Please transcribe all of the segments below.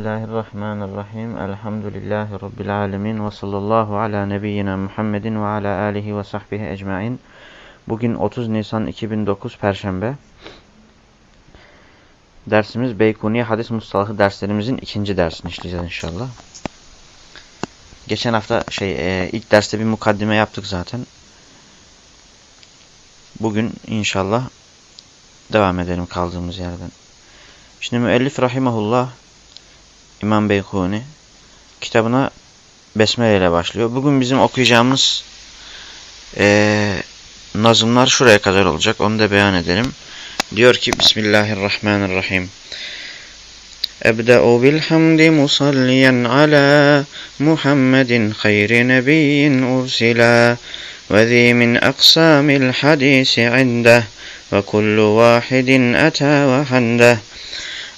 Bismillahirrahmanirrahim. Elhamdülillahi Rabbil alemin. Ve sallallahu ala nebiyyina Muhammedin ve ala alihi ve sahbihi ecmain. Bugün 30 Nisan 2009 Perşembe. Dersimiz Beykuniye Hadis Mustalahı derslerimizin ikinci dersini işleyeceğiz inşallah. Geçen hafta şey e, ilk derste bir mukaddime yaptık zaten. Bugün inşallah devam edelim kaldığımız yerden. Şimdi müellif rahimahullah İmam Beykuni kitabına Besmele ile başlıyor. Bugün bizim okuyacağımız e, nazımlar şuraya kadar olacak. Onu da beyan edelim. Diyor ki Bismillahirrahmanirrahim. Ala Muhammedin hayri nebiyyin ursila ve zi min aksamil hadisi indeh ve kullu vahidin ata ve handeh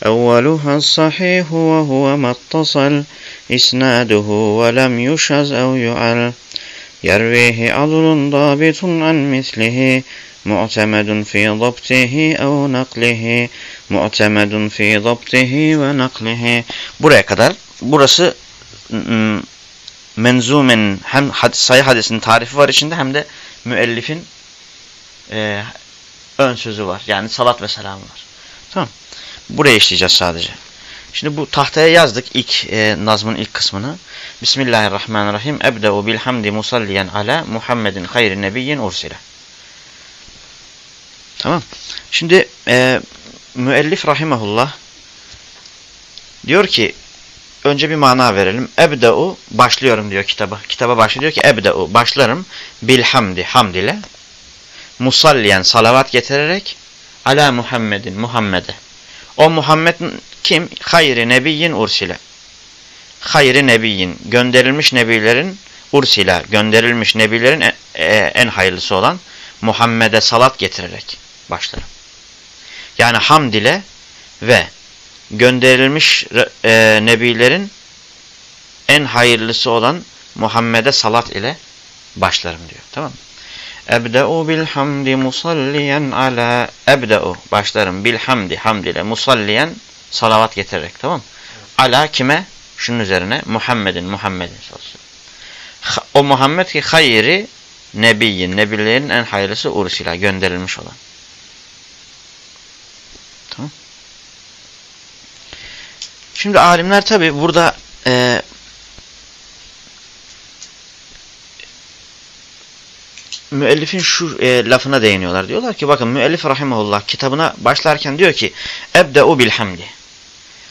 أولها الصحيح وهو ما اتصل إسناده ولم يشز أو يعل يرويه عضل ضابط عن مثله معتمد في ضبطه أو نقله mu'temedun fi zabtihi ve naklihi. Buraya kadar burası menzumen hem hadis, sayı hadisinin tarifi var içinde hem de müellifin e, ön sözü var. Yani salat ve selam var. Tamam. Buraya işleyeceğiz sadece. Şimdi bu tahtaya yazdık ilk e, nazmın ilk kısmını. Bismillahirrahmanirrahim. Ebde'u bilhamdi musalliyen ala Muhammedin hayri nebiyyin ursile. Tamam. Şimdi e, müellif rahimahullah diyor ki önce bir mana verelim. Ebde'u başlıyorum diyor kitaba. Kitaba başlıyor ki ebde'u başlarım bilhamdi hamd ile musalliyen salavat getirerek ala Muhammedin Muhammed'e o Muhammed kim? Hayri nebiyyin ursile. Hayri nebiyyin. Gönderilmiş nebilerin ursila. Gönderilmiş nebilerin en, e, en hayırlısı olan Muhammed'e salat getirerek başlarım. Yani hamd ile ve gönderilmiş e, nebilerin en hayırlısı olan Muhammed'e salat ile başlarım diyor. Tamam mı? Ebde'u bilhamdi musalliyen ala ebde'u başlarım bilhamdi hamd ile musalliyen salavat getirerek tamam mı? Ala kime? Şunun üzerine Muhammedin Muhammedin O Muhammed ki hayri nebiyyin nebilerin en hayırlısı ursila gönderilmiş olan. Tamam. Şimdi alimler tabi burada e, müellifin şu e, lafına değiniyorlar. Diyorlar ki bakın müellif rahimahullah kitabına başlarken diyor ki ebde'u bilhamdi.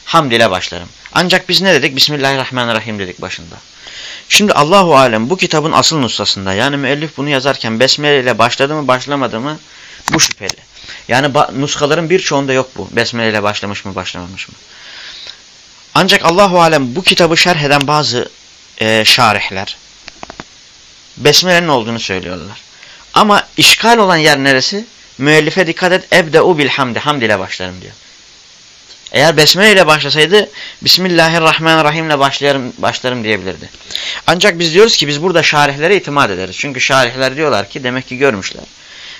Hamd ile başlarım. Ancak biz ne dedik? Bismillahirrahmanirrahim dedik başında. Şimdi Allahu alem bu kitabın asıl nusrasında yani müellif bunu yazarken besmele ile başladı mı başlamadı mı bu şüpheli. Yani nuskaların birçoğunda yok bu. Besmele ile başlamış mı başlamamış mı. Ancak Allahu alem bu kitabı şerh eden bazı e, şarihler besmelenin olduğunu söylüyorlar. Ama işgal olan yer neresi? Müellife dikkat et. Ebde'u bilhamdi. Hamd ile başlarım diyor. Eğer besmele ile başlasaydı Bismillahirrahmanirrahim ile başlarım, başlarım diyebilirdi. Ancak biz diyoruz ki biz burada şarihlere itimat ederiz. Çünkü şarihler diyorlar ki demek ki görmüşler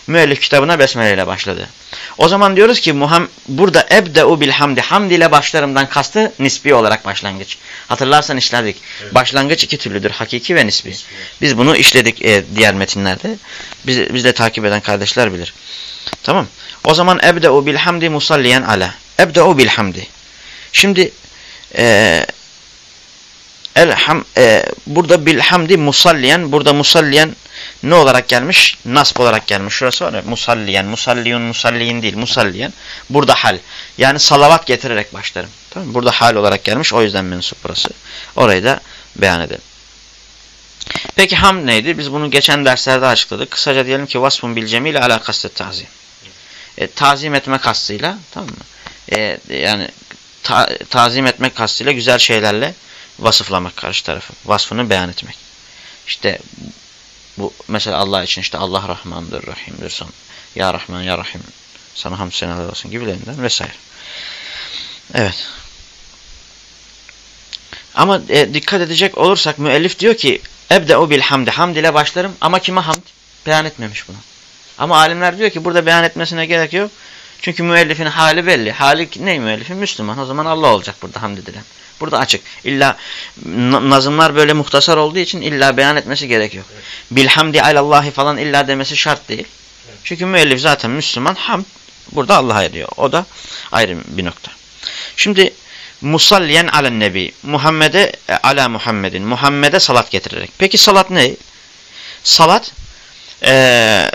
müellif kitabına besmele ile başladı. O zaman diyoruz ki Muham burada ebde'u bilhamdi hamd ile başlarımdan kastı nisbi olarak başlangıç. Hatırlarsan işledik. Evet. Başlangıç iki türlüdür. Hakiki ve nisbi. nisbi. Biz bunu işledik e, diğer metinlerde. Biz, biz de takip eden kardeşler bilir. Tamam. O zaman ebde'u bilhamdi musalliyen ala. Ebde'u bilhamdi. Şimdi e, elham, e, burada bilhamdi musalliyen. Burada musalliyen ne olarak gelmiş? Nasb olarak gelmiş. Şurası var ya musalliyen, musalliyun, musalliyin değil, musalliyen. Burada hal. Yani salavat getirerek başlarım. Tamam Burada hal olarak gelmiş. O yüzden mensup burası. Orayı da beyan edelim. Peki ham neydi? Biz bunu geçen derslerde açıkladık. Kısaca diyelim ki vasfun bil cemil ala kastet tazim. E, tazim etme kastıyla tamam mı? E, yani ta, tazim etmek kastıyla güzel şeylerle vasıflamak karşı tarafı. Vasfını beyan etmek. İşte bu mesela Allah için işte Allah Rahmandır, Rahim'dir. Son. Ya Rahman, Ya Rahim. Sana hamd seneler olsun gibilerinden vesaire. Evet. Ama e, dikkat edecek olursak müellif diyor ki Ebde'u bil hamdi. Hamd ile başlarım ama kime hamd? Beyan etmemiş bunu. Ama alimler diyor ki burada beyan etmesine gerek yok. Çünkü müellifin hali belli. Hali ne müellifin? Müslüman. O zaman Allah olacak burada hamd edilen. Burada açık. İlla nazımlar böyle muhtasar olduğu için illa beyan etmesi gerekiyor. Evet. Bilhamdi alallahi falan illa demesi şart değil. Evet. Çünkü müellif zaten Müslüman. Ham burada Allah'a ediyor. O da ayrı bir nokta. Şimdi musalliyen alen nebi. Muhammed'e e, ala Muhammed'in. Muhammed'e salat getirerek. Peki salat ne? Salat e,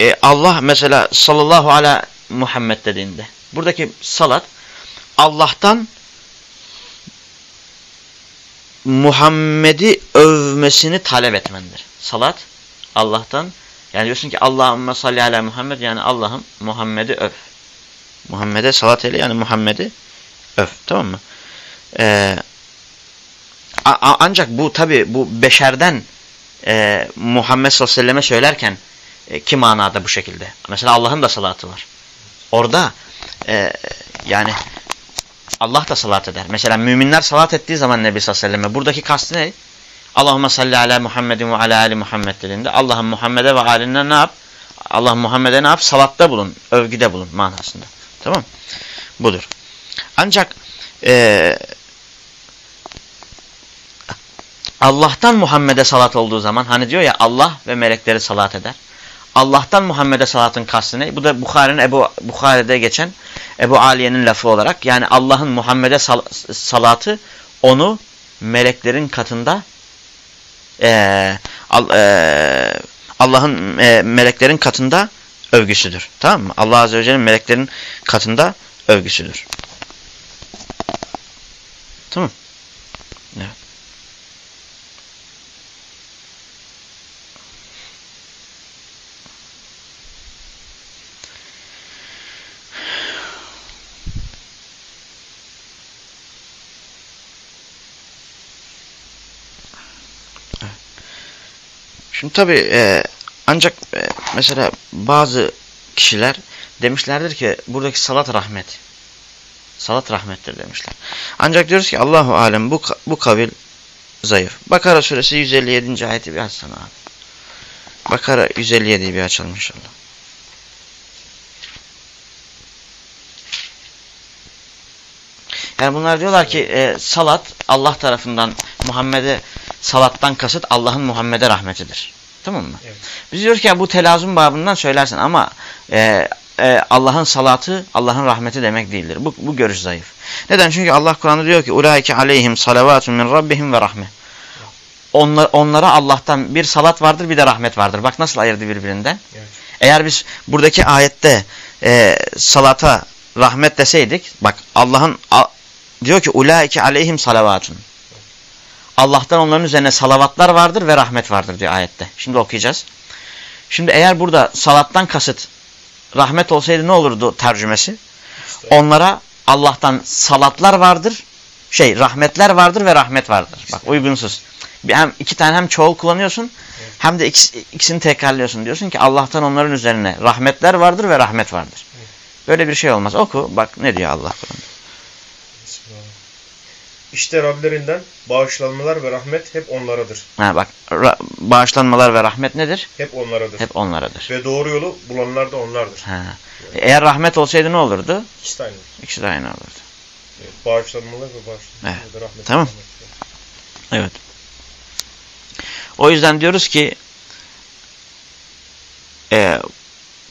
e, Allah mesela sallallahu ala Muhammed dediğinde buradaki salat Allah'tan Muhammed'i övmesini talep etmendir. Salat Allah'tan yani diyorsun ki Allahümme salli ala Muhammed yani Allah'ım Muhammed'i öv. Muhammed'e salat eyle yani Muhammed'i öv. Tamam mı? Ee, ancak bu tabi bu beşerden e, Muhammed sallallahu aleyhi ve selleme söylerken e, ki manada bu şekilde. Mesela Allah'ın da salatı var. Orada e, yani Allah da salat eder. Mesela müminler salat ettiği zaman Nebi sallallahu aleyhi ve selleme buradaki kastı ne? Allahümme salli ala Muhammedin ve ala ali Muhammed dediğinde Allah'ın Muhammed'e ve aline ne yap? Allah Muhammed'e ne yap? Salatta bulun, övgüde bulun manasında. Tamam Budur. Ancak e, Allah'tan Muhammed'e salat olduğu zaman hani diyor ya Allah ve melekleri salat eder. Allah'tan Muhammed'e salatın kastı ne? Bu da Bukhari'nin Ebu Bukhari'de geçen Ebu Aliye'nin lafı olarak yani Allah'ın Muhammed'e sal salatı onu meleklerin katında e, e, Allah'ın e, meleklerin katında övgüsüdür. Tamam mı? Allah Azze ve Celle'nin meleklerin katında övgüsüdür. Tamam Evet. Şimdi tabi e, ancak e, mesela bazı kişiler demişlerdir ki buradaki salat rahmet. Salat rahmettir demişler. Ancak diyoruz ki Allahu alem bu bu kavil zayıf. Bakara suresi 157. ayeti bir açsana abi. Bakara 157'yi bir açalım inşallah. Yani bunlar diyorlar ki e, salat Allah tarafından Muhammed'e salattan kasıt Allah'ın Muhammed'e rahmetidir. Tamam mı? Evet. Biz diyoruz ki ya, bu telazum babından söylersin ama e, e, Allah'ın salatı Allah'ın rahmeti demek değildir. Bu, bu görüş zayıf. Neden? Çünkü Allah Kur'an'da diyor ki ulaike aleyhim salavatun min rabbihim ve rahme. Onlar, onlara Allah'tan bir salat vardır bir de rahmet vardır. Bak nasıl ayırdı birbirinden. Evet. Eğer biz buradaki ayette e, salata rahmet deseydik bak Allah'ın diyor ki ulaike aleyhim salavatun. Allah'tan onların üzerine salavatlar vardır ve rahmet vardır diyor ayette. Şimdi okuyacağız. Şimdi eğer burada salattan kasıt rahmet olsaydı ne olurdu tercümesi? Onlara Allah'tan salatlar vardır, şey rahmetler vardır ve rahmet vardır. Bak uygunsuz. Hem iki tane hem çoğul kullanıyorsun hem de ikisi, ikisini tekrarlıyorsun. Diyorsun ki Allah'tan onların üzerine rahmetler vardır ve rahmet vardır. Böyle bir şey olmaz. Oku bak ne diyor Allah Kur'an'da. İşte Rablerinden bağışlanmalar ve rahmet hep onlaradır. Ha bak bağışlanmalar ve rahmet nedir? Hep onlaradır. Hep onlaradır. Ve doğru yolu bulanlar da onlardır. Ha. Eğer rahmet olsaydı ne olurdu? İkisi de aynı. İkisi de aynı olurdu. Evet, bağışlanmalar ve bağışlanmalar evet. ve rahmet. Tamam. Evet. O yüzden diyoruz ki e,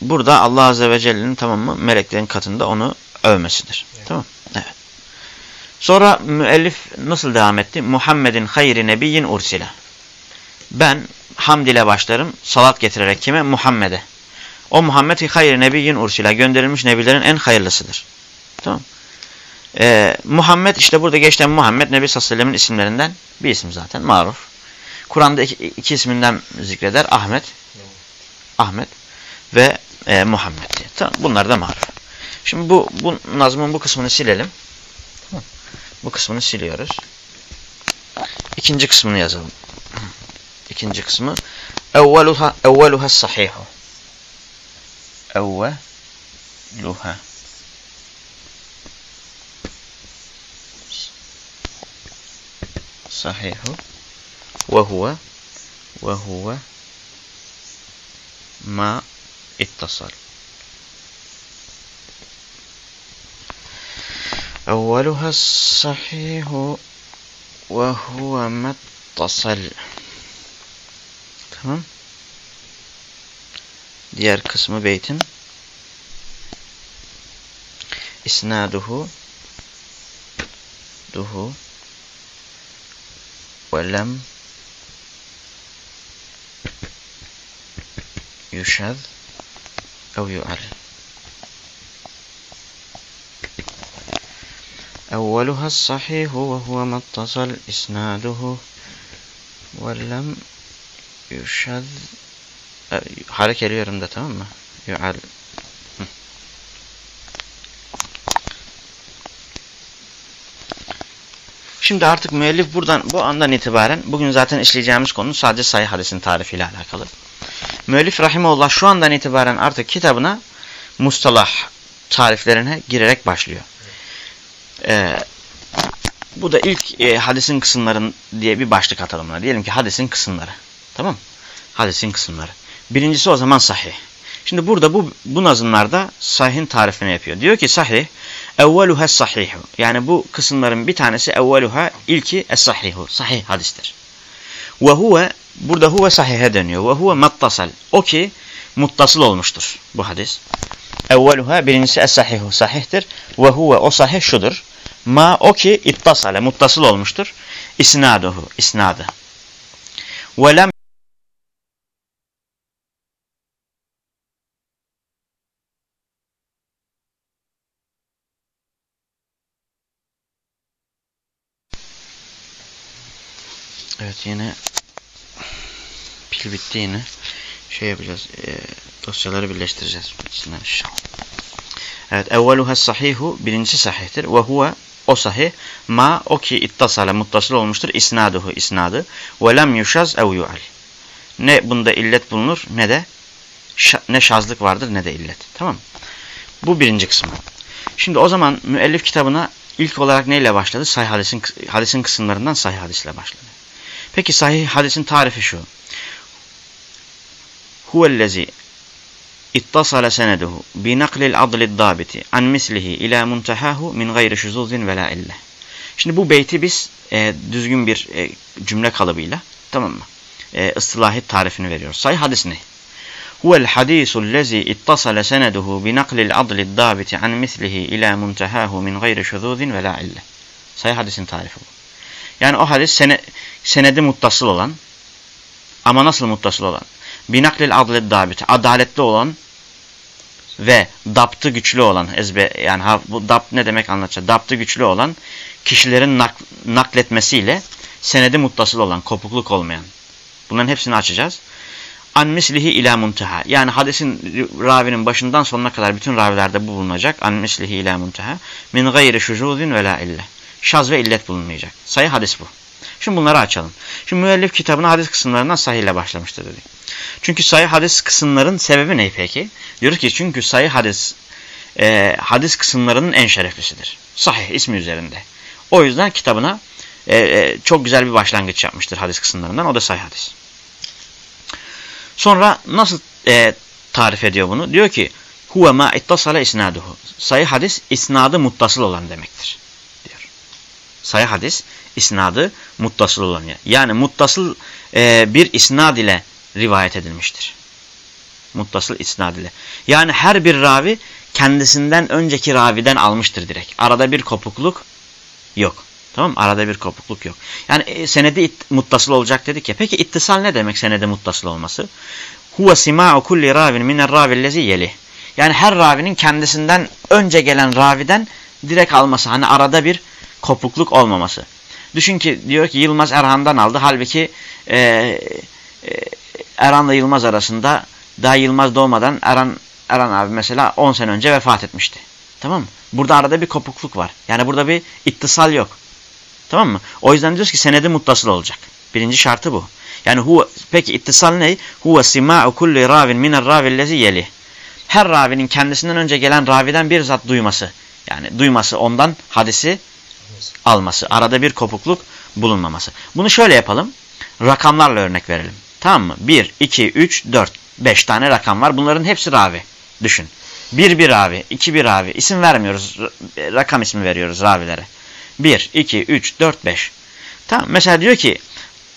burada Allah Azze ve Celle'nin tamam mı meleklerin katında onu övmesidir. Evet. Tamam Evet. Sonra müellif nasıl devam etti? Muhammedin hayri nebiyyin ursile. Ben hamd ile başlarım salat getirerek kime? Muhammed'e. O Muhammed hayri nebiyyin ursile. Gönderilmiş nebilerin en hayırlısıdır. Tamam. Ee, Muhammed işte burada geçten Muhammed Nebi Sallallahu isimlerinden bir isim zaten maruf. Kur'an'da iki, iki isminden zikreder. Ahmet. Ahmet ve e, Muhammed diye. Tamam. Bunlar da maruf. Şimdi bu, bu nazmın bu kısmını silelim. Bu kısmını siliyoruz. İkinci kısmını yazalım. İkinci kısmı evveluha evveluha sahihu. Evveluha sahihu ve huve ve huve ma ittasal. أولها الصحيح وهو ما اتصل. تمام؟ ديار قسم بيت. إسناده ده ولم يشذ أو يعلم أولها الصحيح وهو ما اتصل إسناده ولم يشذ hareket ediyorum da tamam mı? Yu'al Şimdi artık müellif buradan bu andan itibaren bugün zaten işleyeceğimiz konu sadece sahih hadisin tarifiyle alakalı. Müellif rahimullah şu andan itibaren artık kitabına mustalah tariflerine girerek başlıyor. Ee, bu da ilk e, hadisin kısımların diye bir başlık atalım buna. Diyelim ki hadisin kısımları. Tamam Hadisin kısımları. Birincisi o zaman sahih. Şimdi burada bu, bu nazımlarda sahihin tarifini yapıyor. Diyor ki sahih evveluha sahihu. Yani bu kısımların bir tanesi evveluha ilki es-sahihu. Sahih hadistir. Ve huve burada huve sahihe dönüyor. Ve huve mattasal. O ki muttasıl olmuştur bu hadis. Evveluha birincisi es-sahihu sahihtir. Ve huve o sahih şudur. Ma o ki ittasale muttasıl olmuştur. İsnaduhu isnadı. Ve lem Evet yine pil bitti yine. Şey yapacağız. E, dosyaları birleştireceğiz. Evet. Evveluha sahihu birincisi sahihtir. Ve huve o sahih. Ma o ki ittasale muttasıl olmuştur. İsnaduhu isnadı. Ve lem yuşaz ev yu'al. Ne bunda illet bulunur ne de ne şazlık vardır ne de illet. Tamam Bu birinci kısmı. Şimdi o zaman müellif kitabına ilk olarak neyle başladı? Sahih hadisin, hadisin kısımlarından sahih hadisle başladı. Peki sahih hadisin tarifi şu. Huvellezi seneduhu bi naklil adlid dabiti an mislihi ila muntahahu min gayri şuzuzin ve la ille. Şimdi bu beyti biz e, düzgün bir e, cümle kalıbıyla tamam mı? E, ıstılahi tarifini veriyoruz. Sahih hadis ne? Huvel hadisul lezi ittasala seneduhu bi naklil adlid dabiti an mislihi ila muntahahu min gayri şuzuzin ve la ille. Sahih hadisin tarifi bu. Yani o hadis sene, senedi muttasıl olan ama nasıl muttasıl olan? Binaklil adlet dabit. Adaletli olan ve daptı güçlü olan ezbe yani bu dapt ne demek anlatacağım. Daptı güçlü olan kişilerin nak, nakletmesiyle senedi muttasıl olan, kopukluk olmayan. Bunların hepsini açacağız. An mislihi ila muntaha. Yani hadisin ravinin başından sonuna kadar bütün ravilerde bu bulunacak. An mislihi ila muntaha. Min gayri şuzuzin ve la ille. Şaz ve illet bulunmayacak. Sayı hadis bu. Şimdi bunları açalım. Şimdi müellif kitabına hadis kısımlarından sahih ile başlamıştır dedik. Çünkü sayı hadis kısımların sebebi ne peki? Diyoruz ki çünkü sayı hadis e, hadis kısımlarının en şereflisidir. Sahih ismi üzerinde. O yüzden kitabına e, e, çok güzel bir başlangıç yapmıştır hadis kısımlarından. O da sahih hadis. Sonra nasıl e, tarif ediyor bunu? Diyor ki huve ma ittasala isnaduhu. Sayı hadis isnadı muttasıl olan demektir. Diyor. Sayı hadis isnadı muttasıl olan. Yani muttasıl e, bir isnad ile rivayet edilmiştir. Muttasıl isnad ile. Yani her bir ravi kendisinden önceki raviden almıştır direkt. Arada bir kopukluk yok. Tamam? Arada bir kopukluk yok. Yani e, senedi muttasıl olacak dedik ya. Peki ittisal ne demek senede muttasıl olması? Huve sima'u kulli ravin minel ravillezi yeli. Yani her ravinin kendisinden önce gelen raviden direkt alması. Hani arada bir kopukluk olmaması. Düşün ki diyor ki Yılmaz Erhan'dan aldı. Halbuki e, e, Erhan'la Yılmaz arasında daha Yılmaz doğmadan Erhan, Erhan abi mesela 10 sene önce vefat etmişti. Tamam mı? Burada arada bir kopukluk var. Yani burada bir ittisal yok. Tamam mı? O yüzden diyoruz ki senedi muttasıl olacak. Birinci şartı bu. Yani huve, peki ittisal ne? Huve sima'u kulli ravin minel ravillezi yeli. Her ravinin kendisinden önce gelen raviden bir zat duyması. Yani duyması ondan hadisi alması. Arada bir kopukluk bulunmaması. Bunu şöyle yapalım. Rakamlarla örnek verelim. Tamam mı? 1, 2, 3, 4, 5 tane rakam var. Bunların hepsi ravi. Düşün. Bir bir ravi, iki bir ravi. İsim vermiyoruz. Rakam ismi veriyoruz ravilere. Bir, iki, üç, dört, beş. Tamam. Mesela diyor ki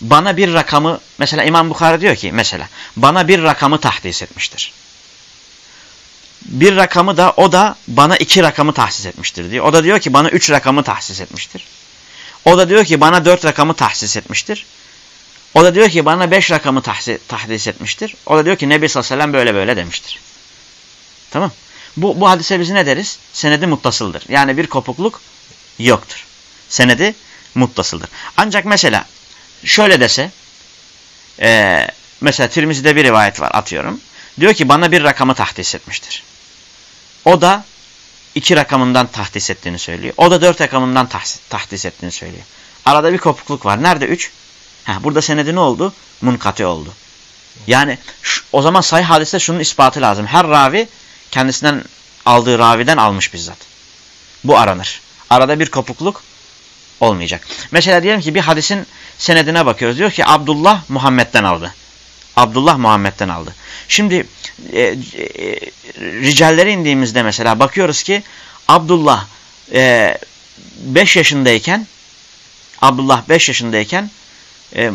bana bir rakamı mesela İmam Bukhari diyor ki mesela bana bir rakamı tahdis etmiştir. Bir rakamı da o da bana iki rakamı tahsis etmiştir diyor. O da diyor ki bana üç rakamı tahsis etmiştir. O da diyor ki bana dört rakamı tahsis etmiştir. O da diyor ki bana beş rakamı tahdis etmiştir. O da diyor ki Nebi sallallahu aleyhi ve sellem böyle böyle demiştir. Tamam. Bu, bu hadise biz ne deriz? Senedi muttasıldır. Yani bir kopukluk yoktur. Senedi muttasıldır. Ancak mesela şöyle dese e, mesela Tirmizi'de bir rivayet var atıyorum. Diyor ki bana bir rakamı tahdis etmiştir. O da iki rakamından tahdis ettiğini söylüyor. O da dört rakamından tahdis ettiğini söylüyor. Arada bir kopukluk var. Nerede üç? Heh, burada senedi ne oldu? Munkati oldu. Yani şu, o zaman sayı hadiste şunun ispatı lazım. Her ravi kendisinden aldığı raviden almış bizzat. Bu aranır. Arada bir kopukluk olmayacak. Mesela diyelim ki bir hadisin senedine bakıyoruz. Diyor ki Abdullah Muhammed'den aldı. Abdullah Muhammed'den aldı. Şimdi e, e, ricallere indiğimizde mesela bakıyoruz ki Abdullah 5 e, yaşındayken Abdullah 5 yaşındayken e,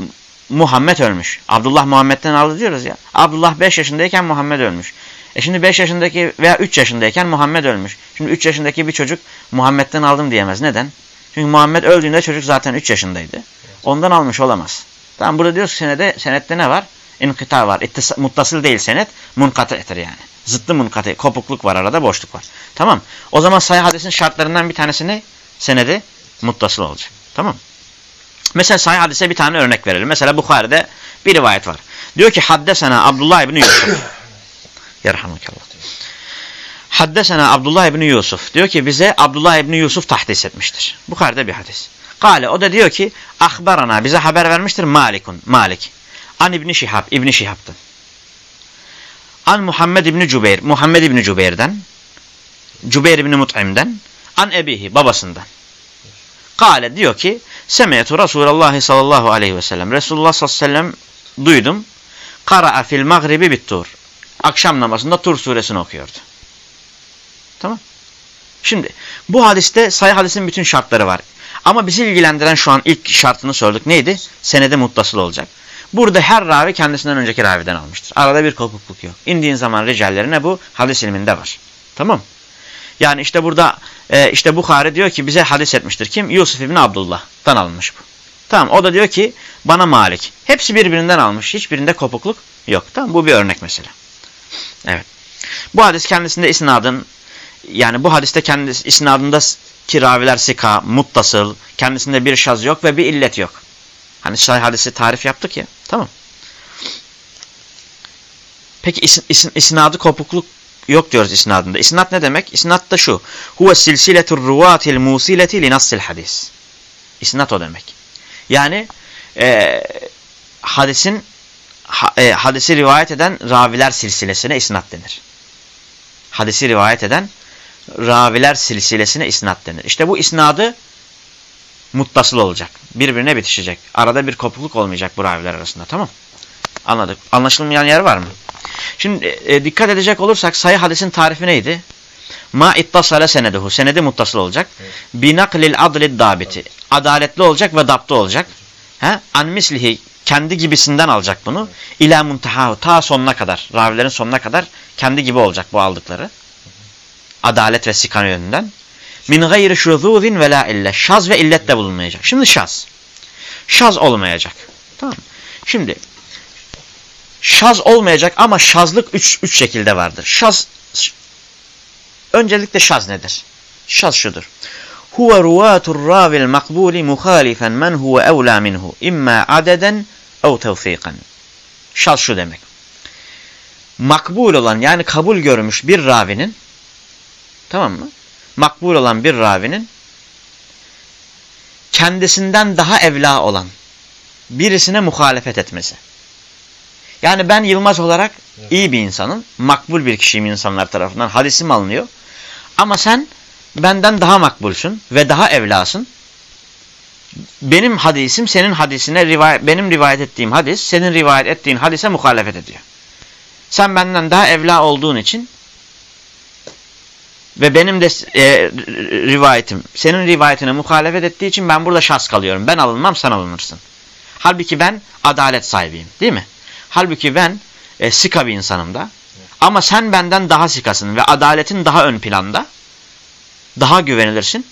Muhammed ölmüş. Abdullah Muhammed'den aldı diyoruz ya. Abdullah 5 yaşındayken Muhammed ölmüş. E şimdi 5 yaşındaki veya 3 yaşındayken Muhammed ölmüş. Şimdi 3 yaşındaki bir çocuk Muhammed'den aldım diyemez. Neden? Çünkü Muhammed öldüğünde çocuk zaten 3 yaşındaydı. Ondan almış olamaz. Tamam burada diyoruz ki senede, senette ne var? İnkıta var. İttis muttasıl değil senet. Munkatı'dır yani. Zıttı munkatı. Kopukluk var arada boşluk var. Tamam. O zaman sayı hadisin şartlarından bir tanesi ne? Senedi muttasıl olacak. Tamam. Mesela sayı hadise bir tane örnek verelim. Mesela Bukhari'de bir rivayet var. Diyor ki haddesena Abdullah ibn Yusuf. Yerhamukallah. Haddesena Abdullah ibn Yusuf. Diyor ki bize Abdullah ibn Yusuf tahdis etmiştir. Bukhari'de bir hadis. Kale o da diyor ki ahbarana bize haber vermiştir Malikun. Malik. An İbni Şihab. İbni Şihab'dan. An Muhammed İbni Cübeyr. Muhammed İbni Cübeyr'den. Cübeyr İbni Mut'im'den. An Ebihi. Babasından. Kale diyor ki Semeyetu Resulullah sallallahu aleyhi ve sellem. Resulullah sallallahu aleyhi ve sellem duydum. Kara'a fil magribi bittur. Akşam namazında Tur suresini okuyordu. Tamam. Şimdi bu hadiste sayı hadisin bütün şartları var. Ama bizi ilgilendiren şu an ilk şartını sorduk. Neydi? Senede muttasıl olacak. Burada her ravi kendisinden önceki raviden almıştır. Arada bir kopukluk yok. İndiğin zaman ricallerine bu hadis ilminde var. Tamam Yani işte burada e, işte Bukhari diyor ki bize hadis etmiştir. Kim? Yusuf İbni Abdullah'tan alınmış bu. Tamam o da diyor ki bana Malik. Hepsi birbirinden almış. Hiçbirinde kopukluk yok. Tamam bu bir örnek mesela. Evet. Bu hadis kendisinde isnadın yani bu hadiste kendisi isnadında kiraviler sika, muttasıl, kendisinde bir şaz yok ve bir illet yok. Hani sahih hadisi tarif yaptık ya. Tamam. Peki is, is, isnadı kopukluk yok diyoruz isnadında. İsnat ne demek? İsnat da şu. Huve silsiletur ruvatil musileti li nassil hadis. İsnat o demek. Yani e, hadisin ha, e, hadisi rivayet eden raviler silsilesine isnat denir. Hadisi rivayet eden raviler silsilesine isnat denir. İşte bu isnadı muttasıl olacak. Birbirine bitişecek. Arada bir kopukluk olmayacak bu raviler arasında. Tamam Anladık. Anlaşılmayan yer var mı? Şimdi e, dikkat edecek olursak sayı hadisin tarifi neydi? Ma ittasale seneduhu. Senedi muttasıl olacak. Evet. Binaklil adlid dabiti. Adaletli olacak ve daptı olacak. He? An mislihi. Kendi gibisinden alacak bunu. Evet. İlâ muntahahu. Ta sonuna kadar. Ravilerin sonuna kadar kendi gibi olacak bu aldıkları. Adalet ve sikan yönünden. Min gayri şuzuzin ve la ille. Şaz ve illet de bulunmayacak. Şimdi şaz. Şaz olmayacak. Tamam Şimdi şaz olmayacak ama şazlık üç, üç şekilde vardır. Şaz öncelikle şaz nedir? Şaz şudur. Huve ruvatur ravil makbuli muhalifen men huve evla minhu imma adeden ev tevfikan. Şaz şu demek. Makbul olan yani kabul görmüş bir ravinin tamam mı? makbul olan bir ravinin kendisinden daha evla olan birisine muhalefet etmesi. Yani ben Yılmaz olarak iyi bir insanım. Makbul bir kişiyim insanlar tarafından. Hadisim alınıyor. Ama sen benden daha makbulsun ve daha evlasın. Benim hadisim senin hadisine rivayet, benim rivayet ettiğim hadis senin rivayet ettiğin hadise muhalefet ediyor. Sen benden daha evla olduğun için ve benim de e, rivayetim senin rivayetine muhalefet ettiği için ben burada şahs kalıyorum. Ben alınmam sen alınırsın. Halbuki ben adalet sahibiyim değil mi? Halbuki ben e, sika bir insanım da. Ama sen benden daha sikasın ve adaletin daha ön planda. Daha güvenilirsin.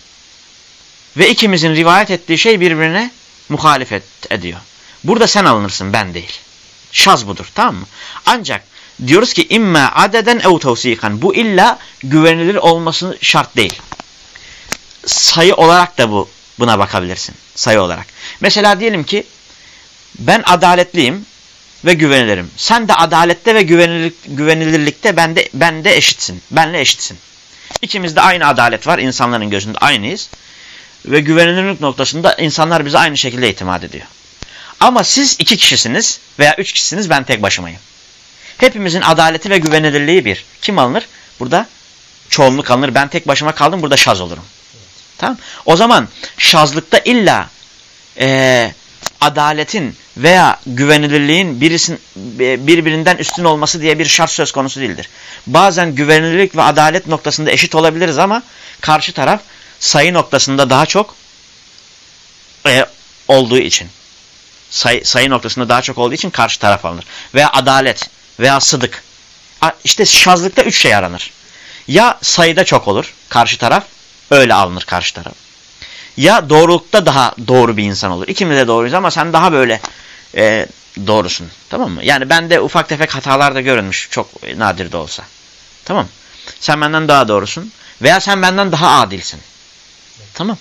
Ve ikimizin rivayet ettiği şey birbirine muhalefet ediyor. Burada sen alınırsın ben değil. Şaz budur tamam mı? Ancak diyoruz ki imma adeden ev tavsikan. Bu illa güvenilir olması şart değil. Sayı olarak da bu buna bakabilirsin. Sayı olarak. Mesela diyelim ki ben adaletliyim ve güvenilirim. Sen de adalette ve güvenilirlik, güvenilirlikte bende, bende eşitsin. Benle eşitsin. İkimiz de aynı adalet var. insanların gözünde aynıyız. Ve güvenilirlik noktasında insanlar bize aynı şekilde itimat ediyor. Ama siz iki kişisiniz veya üç kişisiniz ben tek başımayım. Hepimizin adaleti ve güvenilirliği bir. Kim alınır? Burada çoğunluk alınır. Ben tek başıma kaldım burada şaz olurum. Tamam. O zaman şazlıkta illa e, adaletin veya güvenilirliğin birisin, birbirinden üstün olması diye bir şart söz konusu değildir. Bazen güvenilirlik ve adalet noktasında eşit olabiliriz ama karşı taraf sayı noktasında daha çok e, olduğu için. Sayı, sayı noktasında daha çok olduğu için karşı taraf alınır. Veya adalet veya sıdık. İşte şazlıkta üç şey aranır. Ya sayıda çok olur karşı taraf öyle alınır karşı taraf ya doğrulukta daha doğru bir insan olur. İkimiz de doğruyuz ama sen daha böyle e, doğrusun. Tamam mı? Yani bende ufak tefek hatalar da görünmüş. Çok nadir de olsa. Tamam Sen benden daha doğrusun. Veya sen benden daha adilsin. Tamam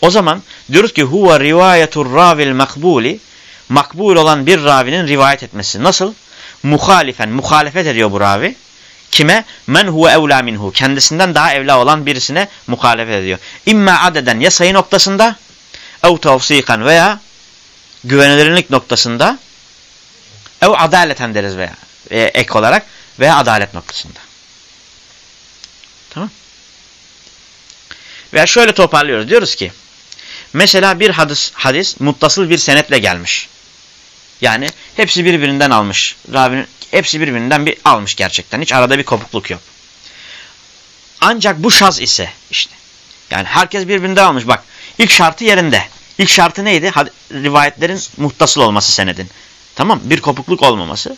O zaman diyoruz ki huve rivayetur ravil makbuli makbul olan bir ravinin rivayet etmesi. Nasıl? Muhalifen, muhalefet ediyor bu ravi. Kime? Men huve evla minhu. Kendisinden daha evla olan birisine muhalefet ediyor. İmme adeden ya sayı noktasında ev tavsikan veya güvenilirlik noktasında ev adaleten deriz veya e, ek olarak veya adalet noktasında. Tamam. Veya şöyle toparlıyoruz. Diyoruz ki mesela bir hadis, hadis muttasıl bir senetle gelmiş. Yani hepsi birbirinden almış. Ravinin hepsi birbirinden bir almış gerçekten. Hiç arada bir kopukluk yok. Ancak bu şaz ise işte yani herkes birbirinden almış. Bak ilk şartı yerinde. İlk şartı neydi? Rivayetlerin muhtasıl olması senedin. Tamam Bir kopukluk olmaması.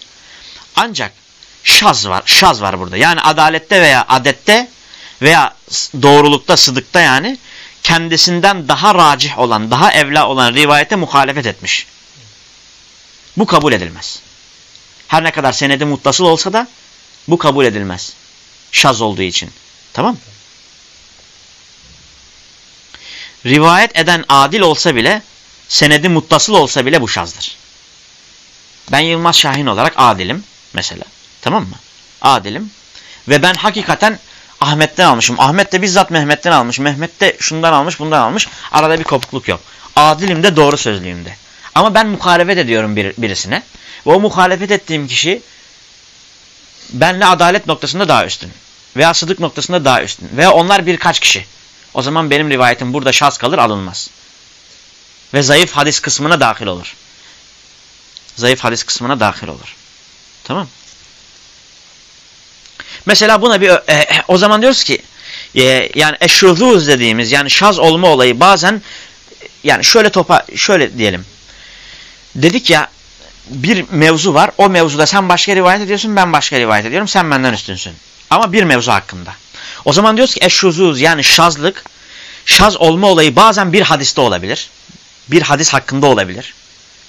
Ancak şaz var. Şaz var burada. Yani adalette veya adette veya doğrulukta, sıdıkta yani kendisinden daha racih olan, daha evla olan rivayete muhalefet etmiş. Bu kabul edilmez. Her ne kadar senedi muttasıl olsa da bu kabul edilmez. Şaz olduğu için. Tamam Rivayet eden adil olsa bile, senedi muttasıl olsa bile bu şazdır. Ben Yılmaz Şahin olarak adilim mesela. Tamam mı? Adilim. Ve ben hakikaten Ahmet'ten almışım. Ahmet de bizzat Mehmet'ten almış. Mehmet de şundan almış, bundan almış. Arada bir kopukluk yok. Adilim de doğru sözlüyüm de. Ama ben muhalefet ediyorum bir, birisine. Ve o muhalefet ettiğim kişi benle adalet noktasında daha üstün. Veya sıdık noktasında daha üstün. Veya onlar birkaç kişi. O zaman benim rivayetim burada şaz kalır alınmaz. Ve zayıf hadis kısmına dahil olur. Zayıf hadis kısmına dahil olur. Tamam Mesela buna bir e, e, o zaman diyoruz ki e, yani eşruzuz dediğimiz yani şaz olma olayı bazen yani şöyle topa şöyle diyelim. Dedik ya bir mevzu var. O mevzuda sen başka rivayet ediyorsun, ben başka rivayet ediyorum. Sen benden üstünsün. Ama bir mevzu hakkında. O zaman diyoruz ki eşşuzuz yani şazlık, şaz olma olayı bazen bir hadiste olabilir. Bir hadis hakkında olabilir.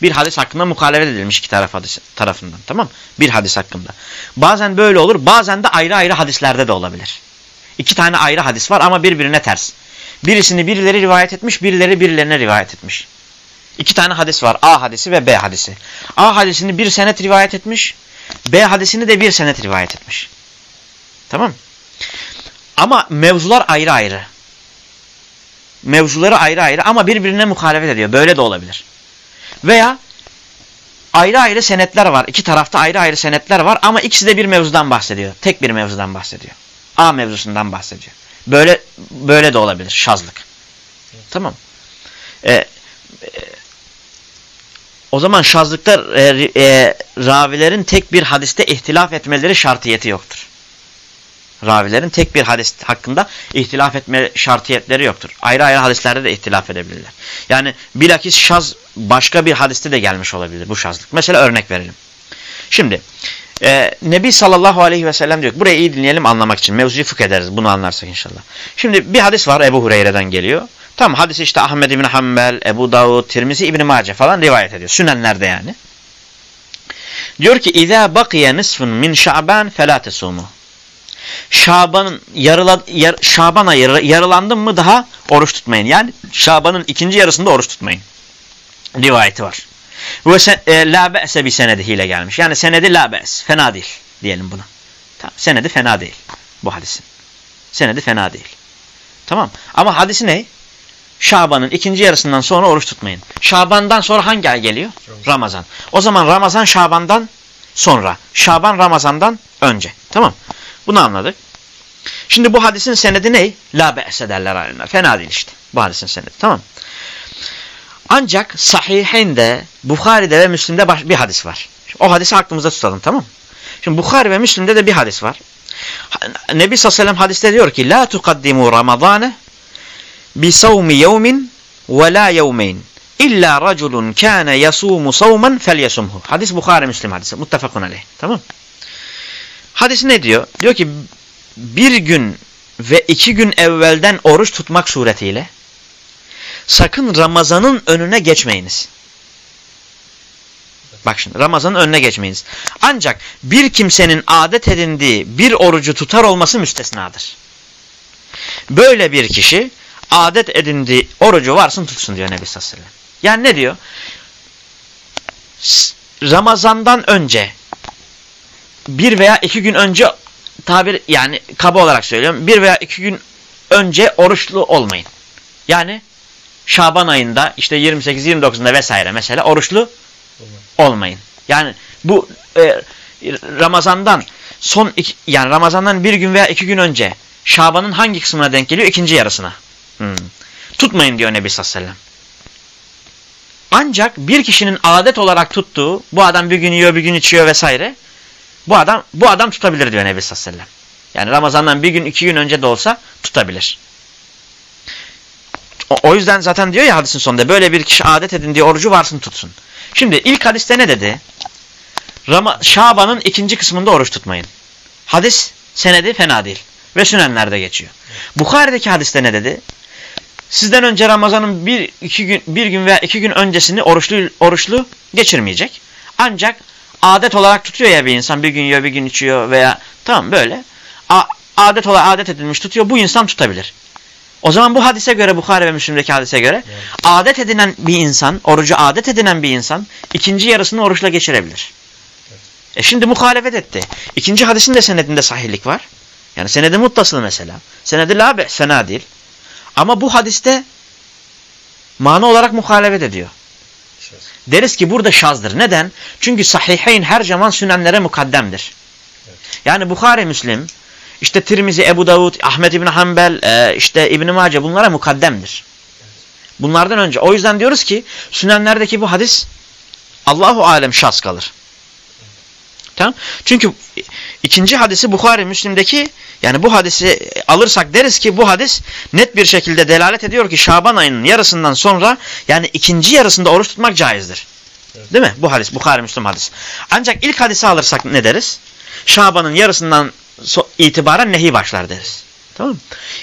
Bir hadis hakkında muhalefet edilmiş iki taraf hadis tarafından. Tamam Bir hadis hakkında. Bazen böyle olur. Bazen de ayrı ayrı hadislerde de olabilir. İki tane ayrı hadis var ama birbirine ters. Birisini birileri rivayet etmiş, birileri birilerine rivayet etmiş. İki tane hadis var. A hadisi ve B hadisi. A hadisini bir senet rivayet etmiş. B hadisini de bir senet rivayet etmiş. Tamam Ama mevzular ayrı ayrı. Mevzuları ayrı ayrı ama birbirine muhalefet ediyor. Böyle de olabilir. Veya ayrı ayrı senetler var. İki tarafta ayrı ayrı senetler var ama ikisi de bir mevzudan bahsediyor. Tek bir mevzudan bahsediyor. A mevzusundan bahsediyor. Böyle böyle de olabilir. Şazlık. Tamam. Ee, o zaman şazlıkta e, e, ravilerin tek bir hadiste ihtilaf etmeleri şartiyeti yoktur. Ravilerin tek bir hadis hakkında ihtilaf etme şartiyetleri yoktur. Ayrı ayrı hadislerde de ihtilaf edebilirler. Yani bilakis şaz başka bir hadiste de gelmiş olabilir bu şazlık. Mesela örnek verelim. Şimdi e, Nebi sallallahu aleyhi ve sellem diyor burayı iyi dinleyelim anlamak için. Mevzuyu fıkh ederiz bunu anlarsak inşallah. Şimdi bir hadis var Ebu Hureyre'den geliyor. Tam hadisi işte Ahmed İbni Hanbel, Ebu Davud, Tirmizi İbni Mace falan rivayet ediyor. Sünenlerde yani. Diyor ki İzâ bakiye nisfun min şa'ban felâ tesûmû. Şaban'ın yarıla, yar, Şaban ayı yarılandın mı daha oruç tutmayın. Yani Şaban'ın ikinci yarısında oruç tutmayın. Rivayeti var. Ve sen, e, la be'se bir senedihiyle gelmiş. Yani senedi la be's. Fena değil diyelim buna. Tamam. Senedi fena değil bu hadisin. Senedi fena değil. Tamam. Ama hadisi ne? Şaban'ın ikinci yarısından sonra oruç tutmayın. Şaban'dan sonra hangi ay geliyor? Ramazan. O zaman Ramazan Şaban'dan sonra. Şaban Ramazan'dan önce. Tamam. Bunu anladık. Şimdi bu hadisin senedi ne? La be'se derler alimler. Fena değil işte. Bu hadisin senedi. Tamam. Ancak sahihinde, Bukhari'de ve Müslim'de bir hadis var. O hadisi aklımızda tutalım tamam Şimdi Bukhari ve Müslim'de de bir hadis var. Nebi sallallahu aleyhi ve sellem hadiste diyor ki La tukaddimu Ramazane bi savmi yevmin ve la yevmeyn illa raculun kana yasumu savman felyasumhu. Hadis Bukhari Müslim hadisi. Muttefakun aleyh. Tamam Hadis ne diyor? Diyor ki bir gün ve iki gün evvelden oruç tutmak suretiyle sakın Ramazan'ın önüne geçmeyiniz. Bak şimdi Ramazan'ın önüne geçmeyiniz. Ancak bir kimsenin adet edindiği bir orucu tutar olması müstesnadır. Böyle bir kişi adet edindiği orucu varsın tutsun diyor Nebi sallallahu aleyhi ve sellem. Yani ne diyor? Ramazan'dan önce bir veya iki gün önce tabir yani kaba olarak söylüyorum bir veya iki gün önce oruçlu olmayın. Yani Şaban ayında işte 28-29'unda vesaire mesela oruçlu olmayın. Yani bu e, Ramazan'dan son iki, yani Ramazan'dan bir gün veya iki gün önce Şaban'ın hangi kısmına denk geliyor? İkinci yarısına. Hmm. Tutmayın diyor Nebi sallallahu aleyhi ve sellem. Ancak bir kişinin adet olarak tuttuğu bu adam bir gün yiyor bir gün içiyor vesaire bu adam bu adam tutabilir diyor Nebi sallallahu aleyhi ve sellem. Yani Ramazan'dan bir gün iki gün önce de olsa tutabilir. O, o yüzden zaten diyor ya hadisin sonunda böyle bir kişi adet edin diye orucu varsın tutsun. Şimdi ilk hadiste ne dedi? Rama, Şaban'ın ikinci kısmında oruç tutmayın. Hadis senedi fena değil. Ve sünenlerde geçiyor. Bukhari'deki hadiste ne dedi? Sizden önce Ramazan'ın bir, iki gün, bir gün veya iki gün öncesini oruçlu, oruçlu geçirmeyecek. Ancak adet olarak tutuyor ya bir insan bir gün yiyor bir gün içiyor veya tamam böyle. A, adet olarak adet edilmiş tutuyor bu insan tutabilir. O zaman bu hadise göre Bukhari ve Müslim'deki hadise göre evet. adet edinen bir insan, orucu adet edinen bir insan ikinci yarısını oruçla geçirebilir. Evet. E şimdi muhalefet etti. İkinci hadisin de senedinde sahihlik var. Yani senedi muttasıl mesela. Senedi la be, fena değil. Ama bu hadiste mana olarak muhalefet ediyor. Şaz. Deriz ki burada şazdır. Neden? Çünkü sahiheyn her zaman sünenlere mukaddemdir. Evet. Yani Bukhari Müslim işte Tirmizi, Ebu Davud, Ahmet İbni Hanbel, e, işte İbni Mace bunlara mukaddemdir. Bunlardan önce. O yüzden diyoruz ki sünenlerdeki bu hadis Allahu alem şahs kalır. Tamam? Çünkü ikinci hadisi Bukhari Müslim'deki yani bu hadisi alırsak deriz ki bu hadis net bir şekilde delalet ediyor ki Şaban ayının yarısından sonra yani ikinci yarısında oruç tutmak caizdir. Evet. Değil mi? Bu hadis Bukhari Müslim hadis. Ancak ilk hadisi alırsak ne deriz? Şaban'ın yarısından itibaren nehi başlar deriz. Tamam?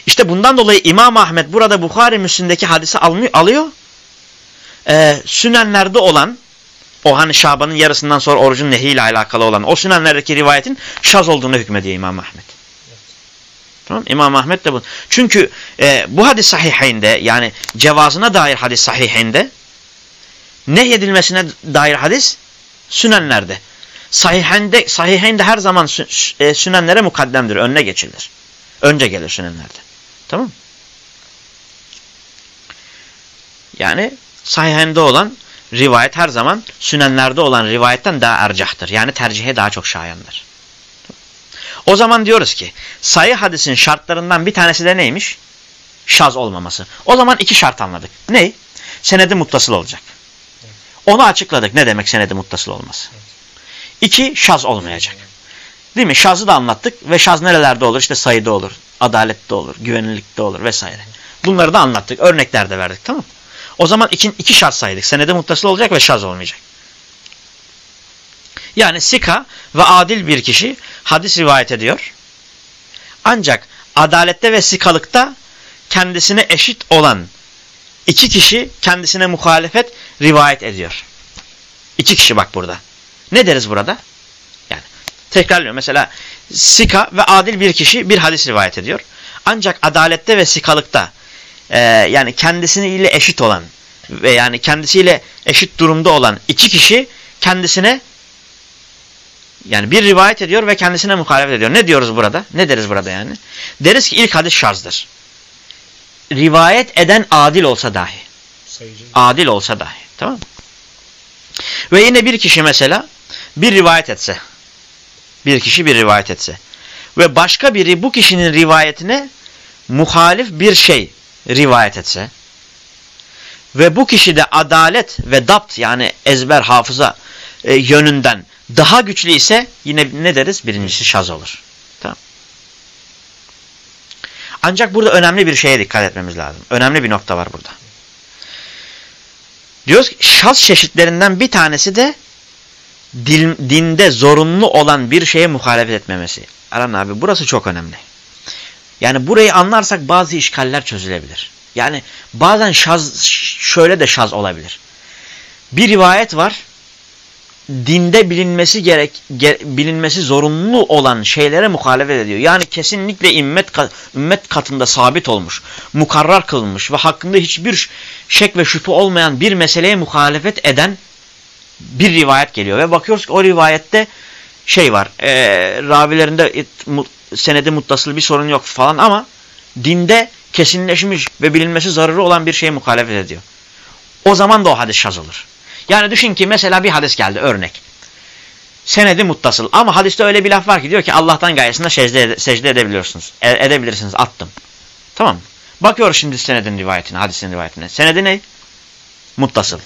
İşte bundan dolayı İmam Ahmet burada Bukhari Müslim'deki hadisi almıyor, alıyor. Ee, sünenlerde olan o hani Şaban'ın yarısından sonra orucun nehiyle alakalı olan o sünenlerdeki rivayetin şaz olduğunu hükmediyor İmam Ahmet. Tamam İmam Ahmet de bu. Çünkü e, bu hadis sahihinde yani cevazına dair hadis sahihinde nehyedilmesine dair hadis sünenlerde. Sahihinde, sahihinde her zaman e, sünenlere mukaddemdir. Önüne geçilir. Önce gelir sünenlerde. Tamam Yani sahihinde olan rivayet her zaman sünenlerde olan rivayetten daha ercahtır. Yani tercihe daha çok şayandır. O zaman diyoruz ki sayı hadisin şartlarından bir tanesi de neymiş? Şaz olmaması. O zaman iki şart anladık. Ne? Senedi muttasıl olacak. Onu açıkladık. Ne demek senedi muttasıl olması? İki, şaz olmayacak. Değil mi? Şazı da anlattık ve şaz nerelerde olur? İşte sayıda olur, adalette olur, güvenilirlikte olur vesaire. Bunları da anlattık. Örnekler de verdik tamam O zaman iki, iki şaz saydık. Senede muttasıl olacak ve şaz olmayacak. Yani sika ve adil bir kişi hadis rivayet ediyor. Ancak adalette ve sikalıkta kendisine eşit olan iki kişi kendisine muhalefet rivayet ediyor. İki kişi bak burada. Ne deriz burada? Yani tekrarlıyorum. Mesela sika ve adil bir kişi bir hadis rivayet ediyor. Ancak adalette ve sikalıkta e, yani kendisiyle eşit olan ve yani kendisiyle eşit durumda olan iki kişi kendisine yani bir rivayet ediyor ve kendisine muhalefet ediyor. Ne diyoruz burada? Ne deriz burada yani? Deriz ki ilk hadis şarzdır. Rivayet eden adil olsa dahi. Sayıcı. Adil olsa dahi. Tamam mı? Ve yine bir kişi mesela bir rivayet etse. Bir kişi bir rivayet etse. Ve başka biri bu kişinin rivayetine muhalif bir şey rivayet etse. Ve bu kişi de adalet ve dapt yani ezber hafıza e, yönünden daha güçlü ise yine ne deriz? Birincisi şaz olur. Tamam. Ancak burada önemli bir şeye dikkat etmemiz lazım. Önemli bir nokta var burada. Diyoruz ki şaz çeşitlerinden bir tanesi de din, dinde zorunlu olan bir şeye muhalefet etmemesi. Aran abi burası çok önemli. Yani burayı anlarsak bazı işgaller çözülebilir. Yani bazen şaz şöyle de şaz olabilir. Bir rivayet var. Dinde bilinmesi gerek ger, bilinmesi zorunlu olan şeylere muhalefet ediyor. Yani kesinlikle ümmet ümmet katında sabit olmuş, mukarrar kılınmış ve hakkında hiçbir şek ve şüphe olmayan bir meseleye muhalefet eden bir rivayet geliyor ve bakıyoruz ki o rivayette şey var. E, ravilerinde senedi muttasıl bir sorun yok falan ama dinde kesinleşmiş ve bilinmesi zararı olan bir şeye muhalefet ediyor. O zaman da o hadis şaz. Yani düşün ki mesela bir hadis geldi örnek. Senedi muttasıl ama hadiste öyle bir laf var ki diyor ki Allah'tan gayesinde secde, ede, secde edebiliyorsunuz. E, edebilirsiniz attım. Tamam mı? Bakıyoruz şimdi senedin rivayetine, hadisin rivayetine. Senedi ne? Muttasıl.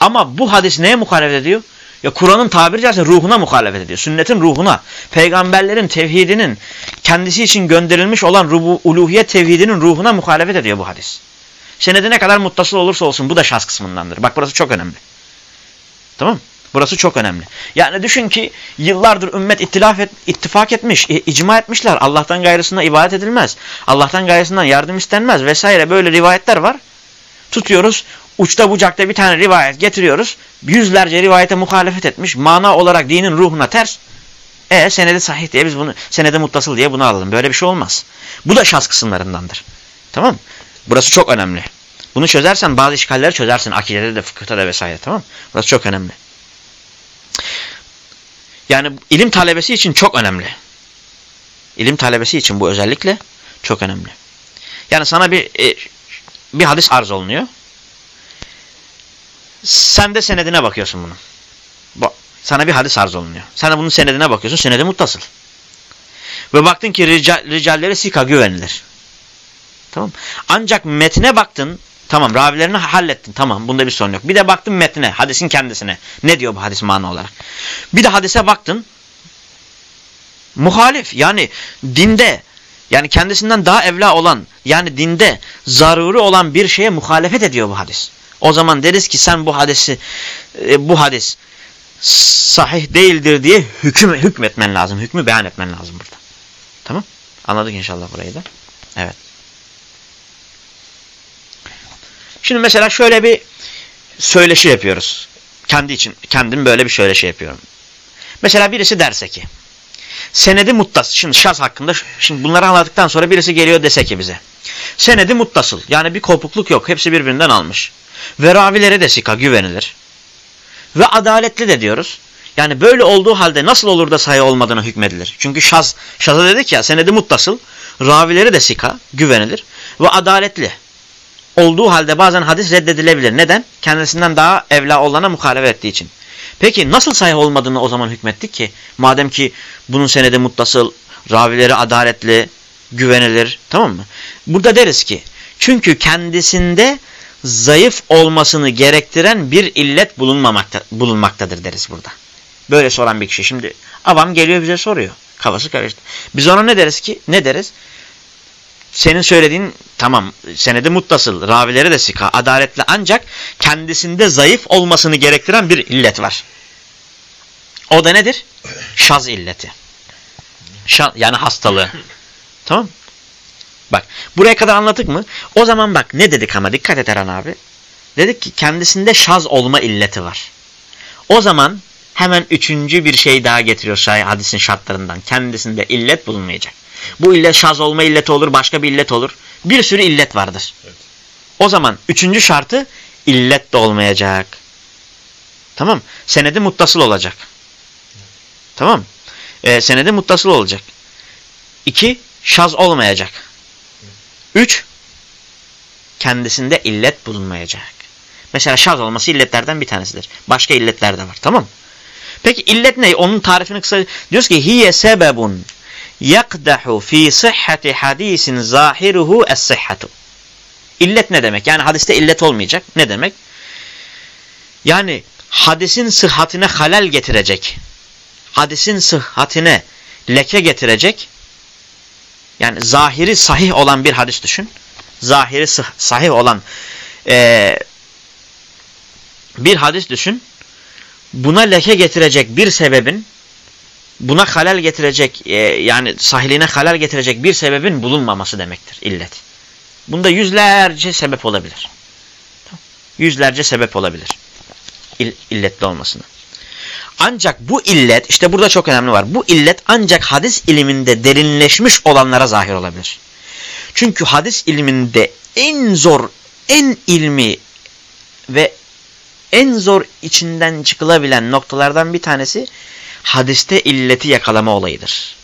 Ama bu hadis neye muhalefet ediyor? Ya Kur'an'ın tabiri caizse ruhuna muhalefet ediyor. Sünnetin ruhuna, peygamberlerin tevhidinin kendisi için gönderilmiş olan rubu, uluhiyet tevhidinin ruhuna muhalefet ediyor bu hadis. Senedi ne kadar muttasıl olursa olsun bu da şahs kısmındandır. Bak burası çok önemli. Tamam Burası çok önemli. Yani düşün ki yıllardır ümmet ittilaf et, ittifak etmiş, icma etmişler. Allah'tan gayrısına ibadet edilmez. Allah'tan gayrısından yardım istenmez vesaire böyle rivayetler var. Tutuyoruz uçta bucakta bir tane rivayet getiriyoruz. Yüzlerce rivayete muhalefet etmiş. Mana olarak dinin ruhuna ters. E senedi sahih diye biz bunu senede muttasıl diye bunu alalım. Böyle bir şey olmaz. Bu da şans kısımlarındandır. Tamam Burası çok önemli. Bunu çözersen bazı işgalleri çözersin. Akidede de fıkıhta da vesaire tamam Burası çok önemli. Yani ilim talebesi için çok önemli. İlim talebesi için bu özellikle çok önemli. Yani sana bir e, bir hadis arz olunuyor. Sen de senedine bakıyorsun bunun. Sana bir hadis arz olunuyor. Sen de bunun senedine bakıyorsun. Senedi muttasıl. Ve baktın ki rical, ricalleri sika güvenilir. Tamam. Ancak metne baktın. Tamam ravilerini hallettin. Tamam bunda bir sorun yok. Bir de baktın metne. Hadisin kendisine. Ne diyor bu hadis mana olarak. Bir de hadise baktın. Muhalif. Yani dinde yani kendisinden daha evla olan yani dinde zaruri olan bir şeye muhalefet ediyor bu hadis. O zaman deriz ki sen bu hadisi e, bu hadis sahih değildir diye hüküm hükmetmen lazım. Hükmü beyan etmen lazım burada. Tamam? Anladık inşallah burayı da. Evet. Şimdi mesela şöyle bir söyleşi yapıyoruz. Kendi için kendim böyle bir söyleşi yapıyorum. Mesela birisi derse ki senedi muttas. Şimdi şaz hakkında şimdi bunları anladıktan sonra birisi geliyor dese ki bize. Senedi muttasıl. Yani bir kopukluk yok. Hepsi birbirinden almış. Ve ravileri de sika güvenilir. Ve adaletli de diyoruz. Yani böyle olduğu halde nasıl olur da sayı olmadığına hükmedilir. Çünkü şaz, şaza dedik ya senedi muttasıl. Ravileri de sika güvenilir. Ve adaletli. Olduğu halde bazen hadis reddedilebilir. Neden? Kendisinden daha evla olana muhalefet ettiği için. Peki nasıl sahih olmadığını o zaman hükmettik ki? Madem ki bunun senedi muttasıl, ravileri adaletli, güvenilir. Tamam mı? Burada deriz ki çünkü kendisinde zayıf olmasını gerektiren bir illet bulunmamakta, bulunmaktadır deriz burada. Böyle soran bir kişi. Şimdi avam geliyor bize soruyor. Kafası karıştı. Biz ona ne deriz ki? Ne deriz? Senin söylediğin tamam senedi muttasıl, ravileri de sika, adaletli ancak kendisinde zayıf olmasını gerektiren bir illet var. O da nedir? Şaz illeti. Şaz, yani hastalığı. tamam Bak buraya kadar anlattık mı? O zaman bak ne dedik ama dikkat et Eren abi. Dedik ki kendisinde şaz olma illeti var. O zaman hemen üçüncü bir şey daha getiriyor şay hadisin şartlarından. Kendisinde illet bulunmayacak. Bu illet şaz olma illeti olur, başka bir illet olur. Bir sürü illet vardır. Evet. O zaman üçüncü şartı illet de olmayacak. Tamam. Senedi muttasıl olacak. Tamam. Ee, senedi muttasıl olacak. İki, şaz olmayacak. Üç, kendisinde illet bulunmayacak. Mesela şaz olması illetlerden bir tanesidir. Başka illetler de var. Tamam? Peki illet ne? Onun tarifini kısa diyoruz ki hiye sebebun yakdahu fi sıhhati hadisin zahiruhu es-sıhhatu. İllet ne demek? Yani hadiste illet olmayacak. Ne demek? Yani hadisin sıhhatine halal getirecek. Hadisin sıhhatine leke getirecek. Yani zahiri sahih olan bir hadis düşün. Zahiri sahih olan e, bir hadis düşün. Buna leke getirecek bir sebebin buna halal getirecek e, yani sahiliğine halal getirecek bir sebebin bulunmaması demektir illet. Bunda yüzlerce sebep olabilir. Yüzlerce sebep olabilir. İll, illetli olmasına. Ancak bu illet işte burada çok önemli var. Bu illet ancak hadis iliminde derinleşmiş olanlara zahir olabilir. Çünkü hadis ilminde en zor, en ilmi ve en zor içinden çıkılabilen noktalardan bir tanesi hadiste illeti yakalama olayıdır.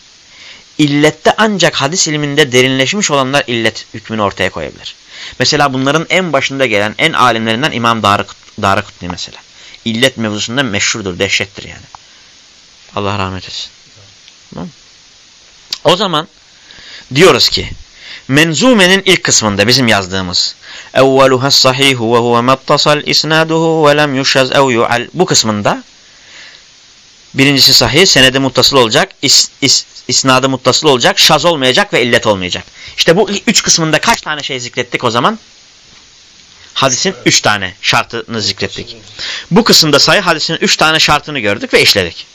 İllette ancak hadis ilminde derinleşmiş olanlar illet hükmünü ortaya koyabilir. Mesela bunların en başında gelen en alimlerinden İmam Darıkutni mesela. İllet mevzusunda meşhurdur, dehşettir yani. Allah rahmet etsin. Tamam. O zaman diyoruz ki menzumenin ilk kısmında bizim yazdığımız evveluha sahihu ve huve mettasal isnaduhu ve lem yuşaz ev yu'al bu kısmında birincisi sahih senede muttasıl olacak is, is, isnadı muttasıl olacak şaz olmayacak ve illet olmayacak. İşte bu üç kısmında kaç tane şey zikrettik o zaman? Hadisin üç tane şartını zikrettik. Bu kısımda sayı hadisin üç tane şartını gördük ve işledik.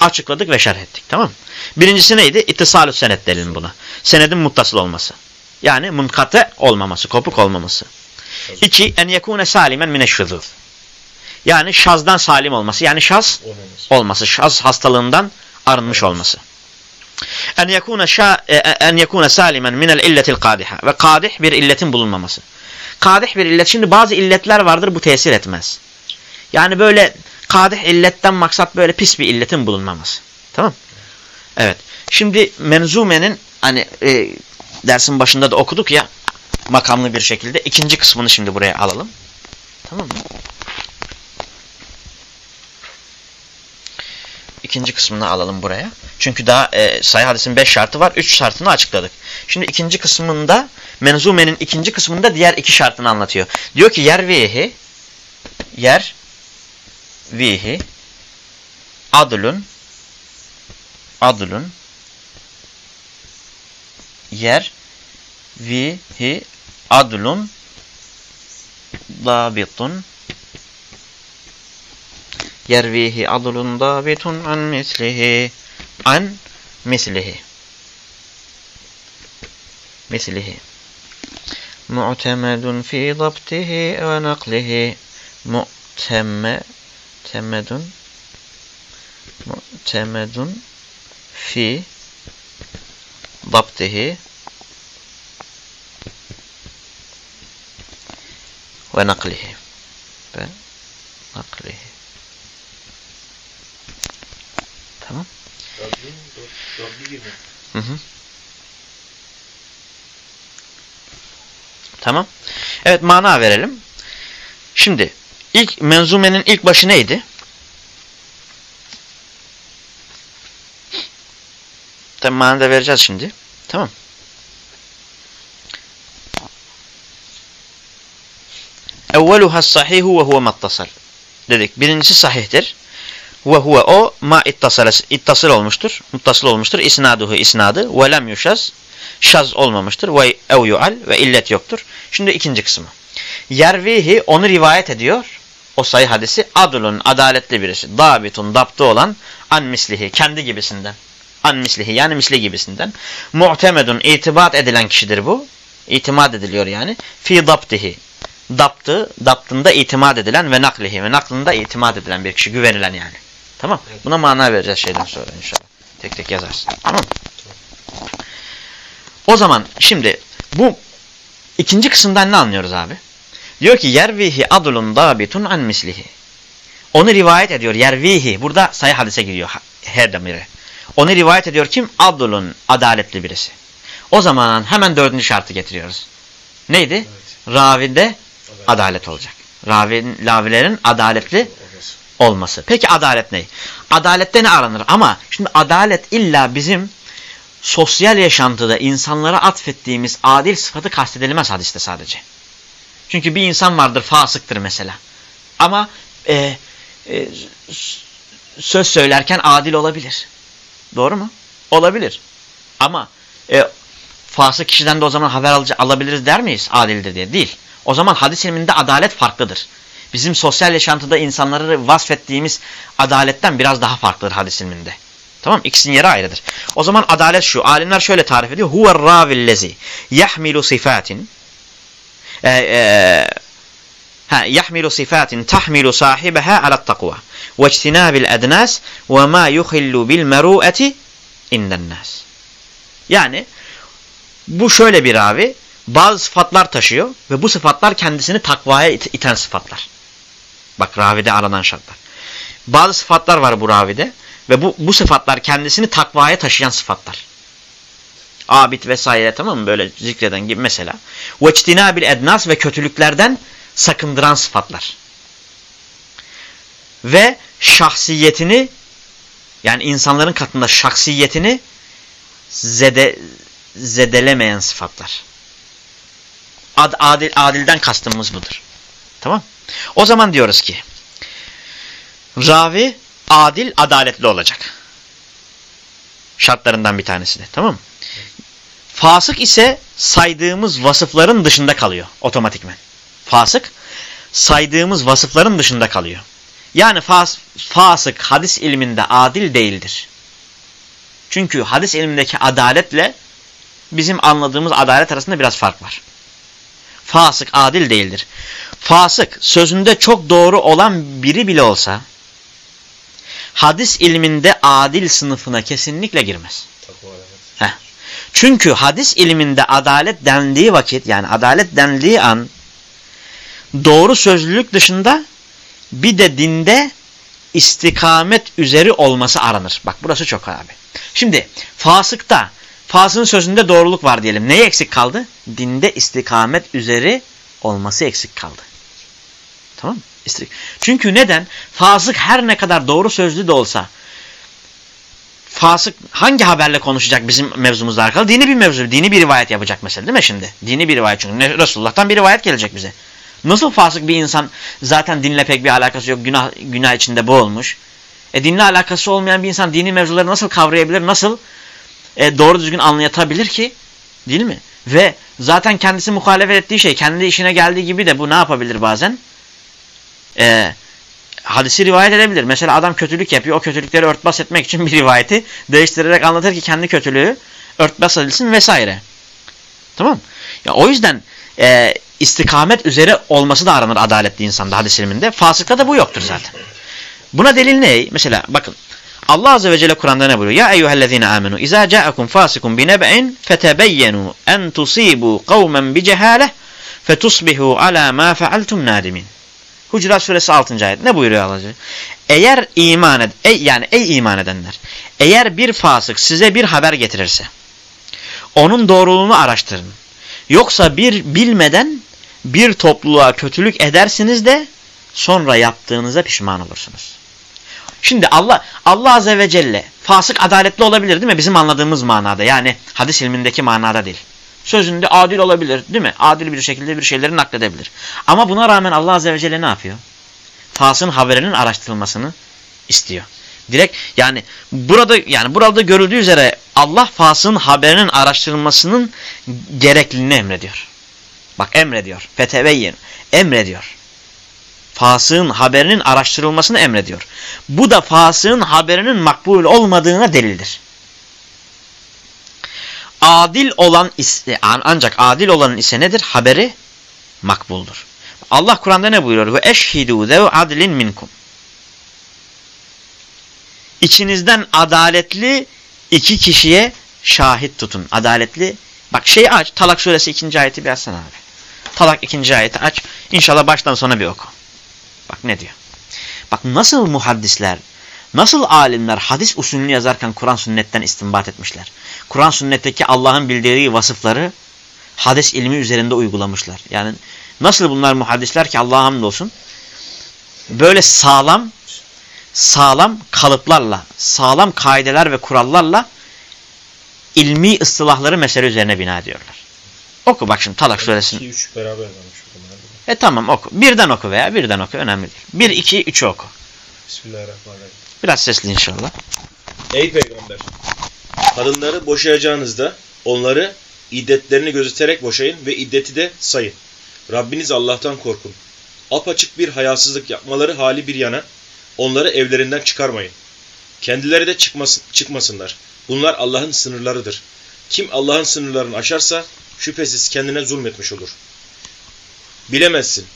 Açıkladık ve şerh ettik. Tamam Birincisi neydi? İttisalü senet delilin buna. Senedin muttasıl olması. Yani munkate olmaması, kopuk olmaması. İki, en yekune salimen mineşşuzuz. Yani şazdan salim olması. Yani şaz olması. Şaz hastalığından arınmış olması. En yekune şa e, e, en yekune salimen minel illetil kadiha ve kadih bir illetin bulunmaması. Kadih bir illet. Şimdi bazı illetler vardır bu tesir etmez. Yani böyle kadih illetten maksat böyle pis bir illetin bulunmaması. Tamam? Evet. Şimdi menzumenin hani e, dersin başında da okuduk ya makamlı bir şekilde. ikinci kısmını şimdi buraya alalım. Tamam mı? İkinci kısmını alalım buraya. Çünkü daha e, sayı hadisin beş şartı var. Üç şartını açıkladık. Şimdi ikinci kısmında menzumenin ikinci kısmında diğer iki şartını anlatıyor. Diyor ki yer vihi yer vihi adlun adlun yer vihi adlun dabitun yervihi adlun dabitun an mislihi an mislihi mislihi mu'temedun fi dabtihi ve naklihi mu'temedun mu'temedun fi dabtihi ve naklihi ve naklihi tamam hı hı. tamam evet mana verelim şimdi ilk menzumenin ilk başı neydi Tabi mana da vereceğiz şimdi. Tamam. Evveluha sahihu ve huve mattasal. Dedik. Birincisi sahihtir. Ve huve o ma ittasıl, olmuştur. Muttasıl olmuştur. İsnaduhu isnadı. Ve lem yuşaz. Şaz olmamıştır. Ve ev yu'al ve illet yoktur. Şimdi ikinci kısmı. Yervihi onu rivayet ediyor. O sayı hadisi adulun adaletli birisi. Dabitun daptı olan an mislihi kendi gibisinden. An mislihi yani misli gibisinden. Mu'temedun itibat edilen kişidir bu. İtimat ediliyor yani. Fi daptihi. Daptı, daptında itimat edilen ve naklihi ve naklında itimat edilen bir kişi. Güvenilen yani. Tamam. Buna mana vereceğiz şeyden sonra inşallah. Tek tek yazarsın. Tamam O zaman şimdi bu ikinci kısımdan ne anlıyoruz abi? Diyor ki yervihi adulun dabitun an mislihi. Onu rivayet ediyor yervihi. Burada sayı hadise giriyor her demiri. Onu rivayet ediyor kim? Adulun adaletli birisi. O zaman hemen dördüncü şartı getiriyoruz. Neydi? Evet. Ravide adalet olacak. Ravin, lavilerin adaletli olması. Peki adalet ne? Adalette ne aranır? Ama şimdi adalet illa bizim sosyal yaşantıda insanlara atfettiğimiz adil sıfatı kastedilmez hadiste sadece. Çünkü bir insan vardır fasıktır mesela. Ama e, e, söz söylerken adil olabilir. Doğru mu? Olabilir. Ama e, fasık kişiden de o zaman haber alabiliriz der miyiz adildir diye? Değil. O zaman hadis ilminde adalet farklıdır. Bizim sosyal yaşantıda insanları vasfettiğimiz adaletten biraz daha farklıdır hadis ilminde. Tamam İkisinin yeri ayrıdır. O zaman adalet şu. Alimler şöyle tarif ediyor. Huve ravillezi yahmilu sifatin e, e, ha, yahmilu sifatin tahmilu sahibeha ala takva ve ictinabil ednas ve ma yuhillu bil meru'eti inden nas. Yani bu şöyle bir ravi bazı sıfatlar taşıyor ve bu sıfatlar kendisini takvaya it iten sıfatlar. Bak ravide aranan şartlar. Bazı sıfatlar var bu ravide ve bu, bu sıfatlar kendisini takvaya taşıyan sıfatlar. Abid vesaire tamam mı böyle zikreden gibi mesela. bil ednas ve kötülüklerden sakındıran sıfatlar. Ve şahsiyetini yani insanların katında şahsiyetini zede, zedelemeyen sıfatlar. Ad, adil, adilden kastımız budur. Tamam. O zaman diyoruz ki ravi adil, adaletli olacak. Şartlarından bir tanesi de. Tamam mı? Fasık ise saydığımız vasıfların dışında kalıyor otomatikmen. Fasık saydığımız vasıfların dışında kalıyor. Yani fas, fasık hadis ilminde adil değildir. Çünkü hadis ilmindeki adaletle bizim anladığımız adalet arasında biraz fark var. Fasık adil değildir. Fasık sözünde çok doğru olan biri bile olsa hadis ilminde adil sınıfına kesinlikle girmez. Çünkü hadis ilminde adalet dendiği vakit yani adalet dendiği an doğru sözlülük dışında bir de dinde istikamet üzeri olması aranır. Bak burası çok abi. Şimdi fasıkta fasığın sözünde doğruluk var diyelim. Neye eksik kaldı? Dinde istikamet üzeri olması eksik kaldı. Tamam mı? Çünkü neden? Fasık her ne kadar doğru sözlü de olsa fasık hangi haberle konuşacak bizim mevzumuzla alakalı? Dini bir mevzu, dini bir rivayet yapacak mesela değil mi şimdi? Dini bir rivayet çünkü Resulullah'tan bir rivayet gelecek bize. Nasıl fasık bir insan zaten dinle pek bir alakası yok, günah, günah içinde boğulmuş. E dinle alakası olmayan bir insan dini mevzuları nasıl kavrayabilir, nasıl e, doğru düzgün anlayatabilir ki? Değil mi? Ve zaten kendisi muhalefet ettiği şey, kendi işine geldiği gibi de bu ne yapabilir bazen? E, hadisi rivayet edebilir. Mesela adam kötülük yapıyor. O kötülükleri örtbas etmek için bir rivayeti değiştirerek anlatır ki kendi kötülüğü örtbas edilsin vesaire. Tamam Ya O yüzden e, istikamet üzere olması da aranır adaletli insanda hadis ilminde. Fasıkta da bu yoktur zaten. Buna delil ne? Mesela bakın. Allah Azze ve Celle Kur'an'da ne buyuruyor? Ya eyyühellezine amenu izâ câekum fâsikum binebe'in fetebeyyenu en tusîbû kavmen bicehâleh fetusbihu alâ mâ fealtum nâdimin. Hucurat suresi 6. ayet. Ne buyuruyor Allah Eğer iman ed ey, yani ey iman edenler. Eğer bir fasık size bir haber getirirse onun doğruluğunu araştırın. Yoksa bir bilmeden bir topluluğa kötülük edersiniz de sonra yaptığınıza pişman olursunuz. Şimdi Allah Allah azze ve celle fasık adaletli olabilir değil mi? Bizim anladığımız manada. Yani hadis ilmindeki manada değil sözünde adil olabilir değil mi? Adil bir şekilde bir şeyleri nakledebilir. Ama buna rağmen Allah Azze ve Celle ne yapıyor? Fasın haberinin araştırılmasını istiyor. Direkt yani burada yani burada görüldüğü üzere Allah fasığın haberinin araştırılmasının gerekliliğini emrediyor. Bak emrediyor. Feteveyyin. Emrediyor. Fasığın haberinin araştırılmasını emrediyor. Bu da fasığın haberinin makbul olmadığına delildir. Adil olan ise ancak adil olanın ise nedir? Haberi makbuldur. Allah Kur'an'da ne buyuruyor? Ve eşhidû zev adlin minkum. İçinizden adaletli iki kişiye şahit tutun. Adaletli. Bak şey aç. Talak suresi ikinci ayeti bir açsana abi. Talak ikinci ayeti aç. İnşallah baştan sona bir oku. Bak ne diyor. Bak nasıl muhaddisler, nasıl alimler hadis usulünü yazarken Kur'an sünnetten istinbat etmişler. Kur'an sünnetteki Allah'ın bildirdiği vasıfları hadis ilmi üzerinde uygulamışlar. Yani nasıl bunlar muhaddisler ki Allah'a hamdolsun böyle sağlam sağlam kalıplarla, sağlam kaideler ve kurallarla ilmi ıslahları mesele üzerine bina ediyorlar. Oku bak şimdi Talak suresini. 2 3 beraber. E tamam oku. Birden oku veya birden oku önemli değil. Bir, iki, üç oku. Bismillahirrahmanirrahim. Biraz sesli inşallah. Ey peygamber! Kadınları boşayacağınızda onları iddetlerini gözeterek boşayın ve iddeti de sayın. Rabbiniz Allah'tan korkun. Apaçık bir hayasızlık yapmaları hali bir yana onları evlerinden çıkarmayın. Kendileri de çıkmasın, çıkmasınlar. Bunlar Allah'ın sınırlarıdır. Kim Allah'ın sınırlarını aşarsa şüphesiz kendine zulmetmiş olur. Bilemezsin.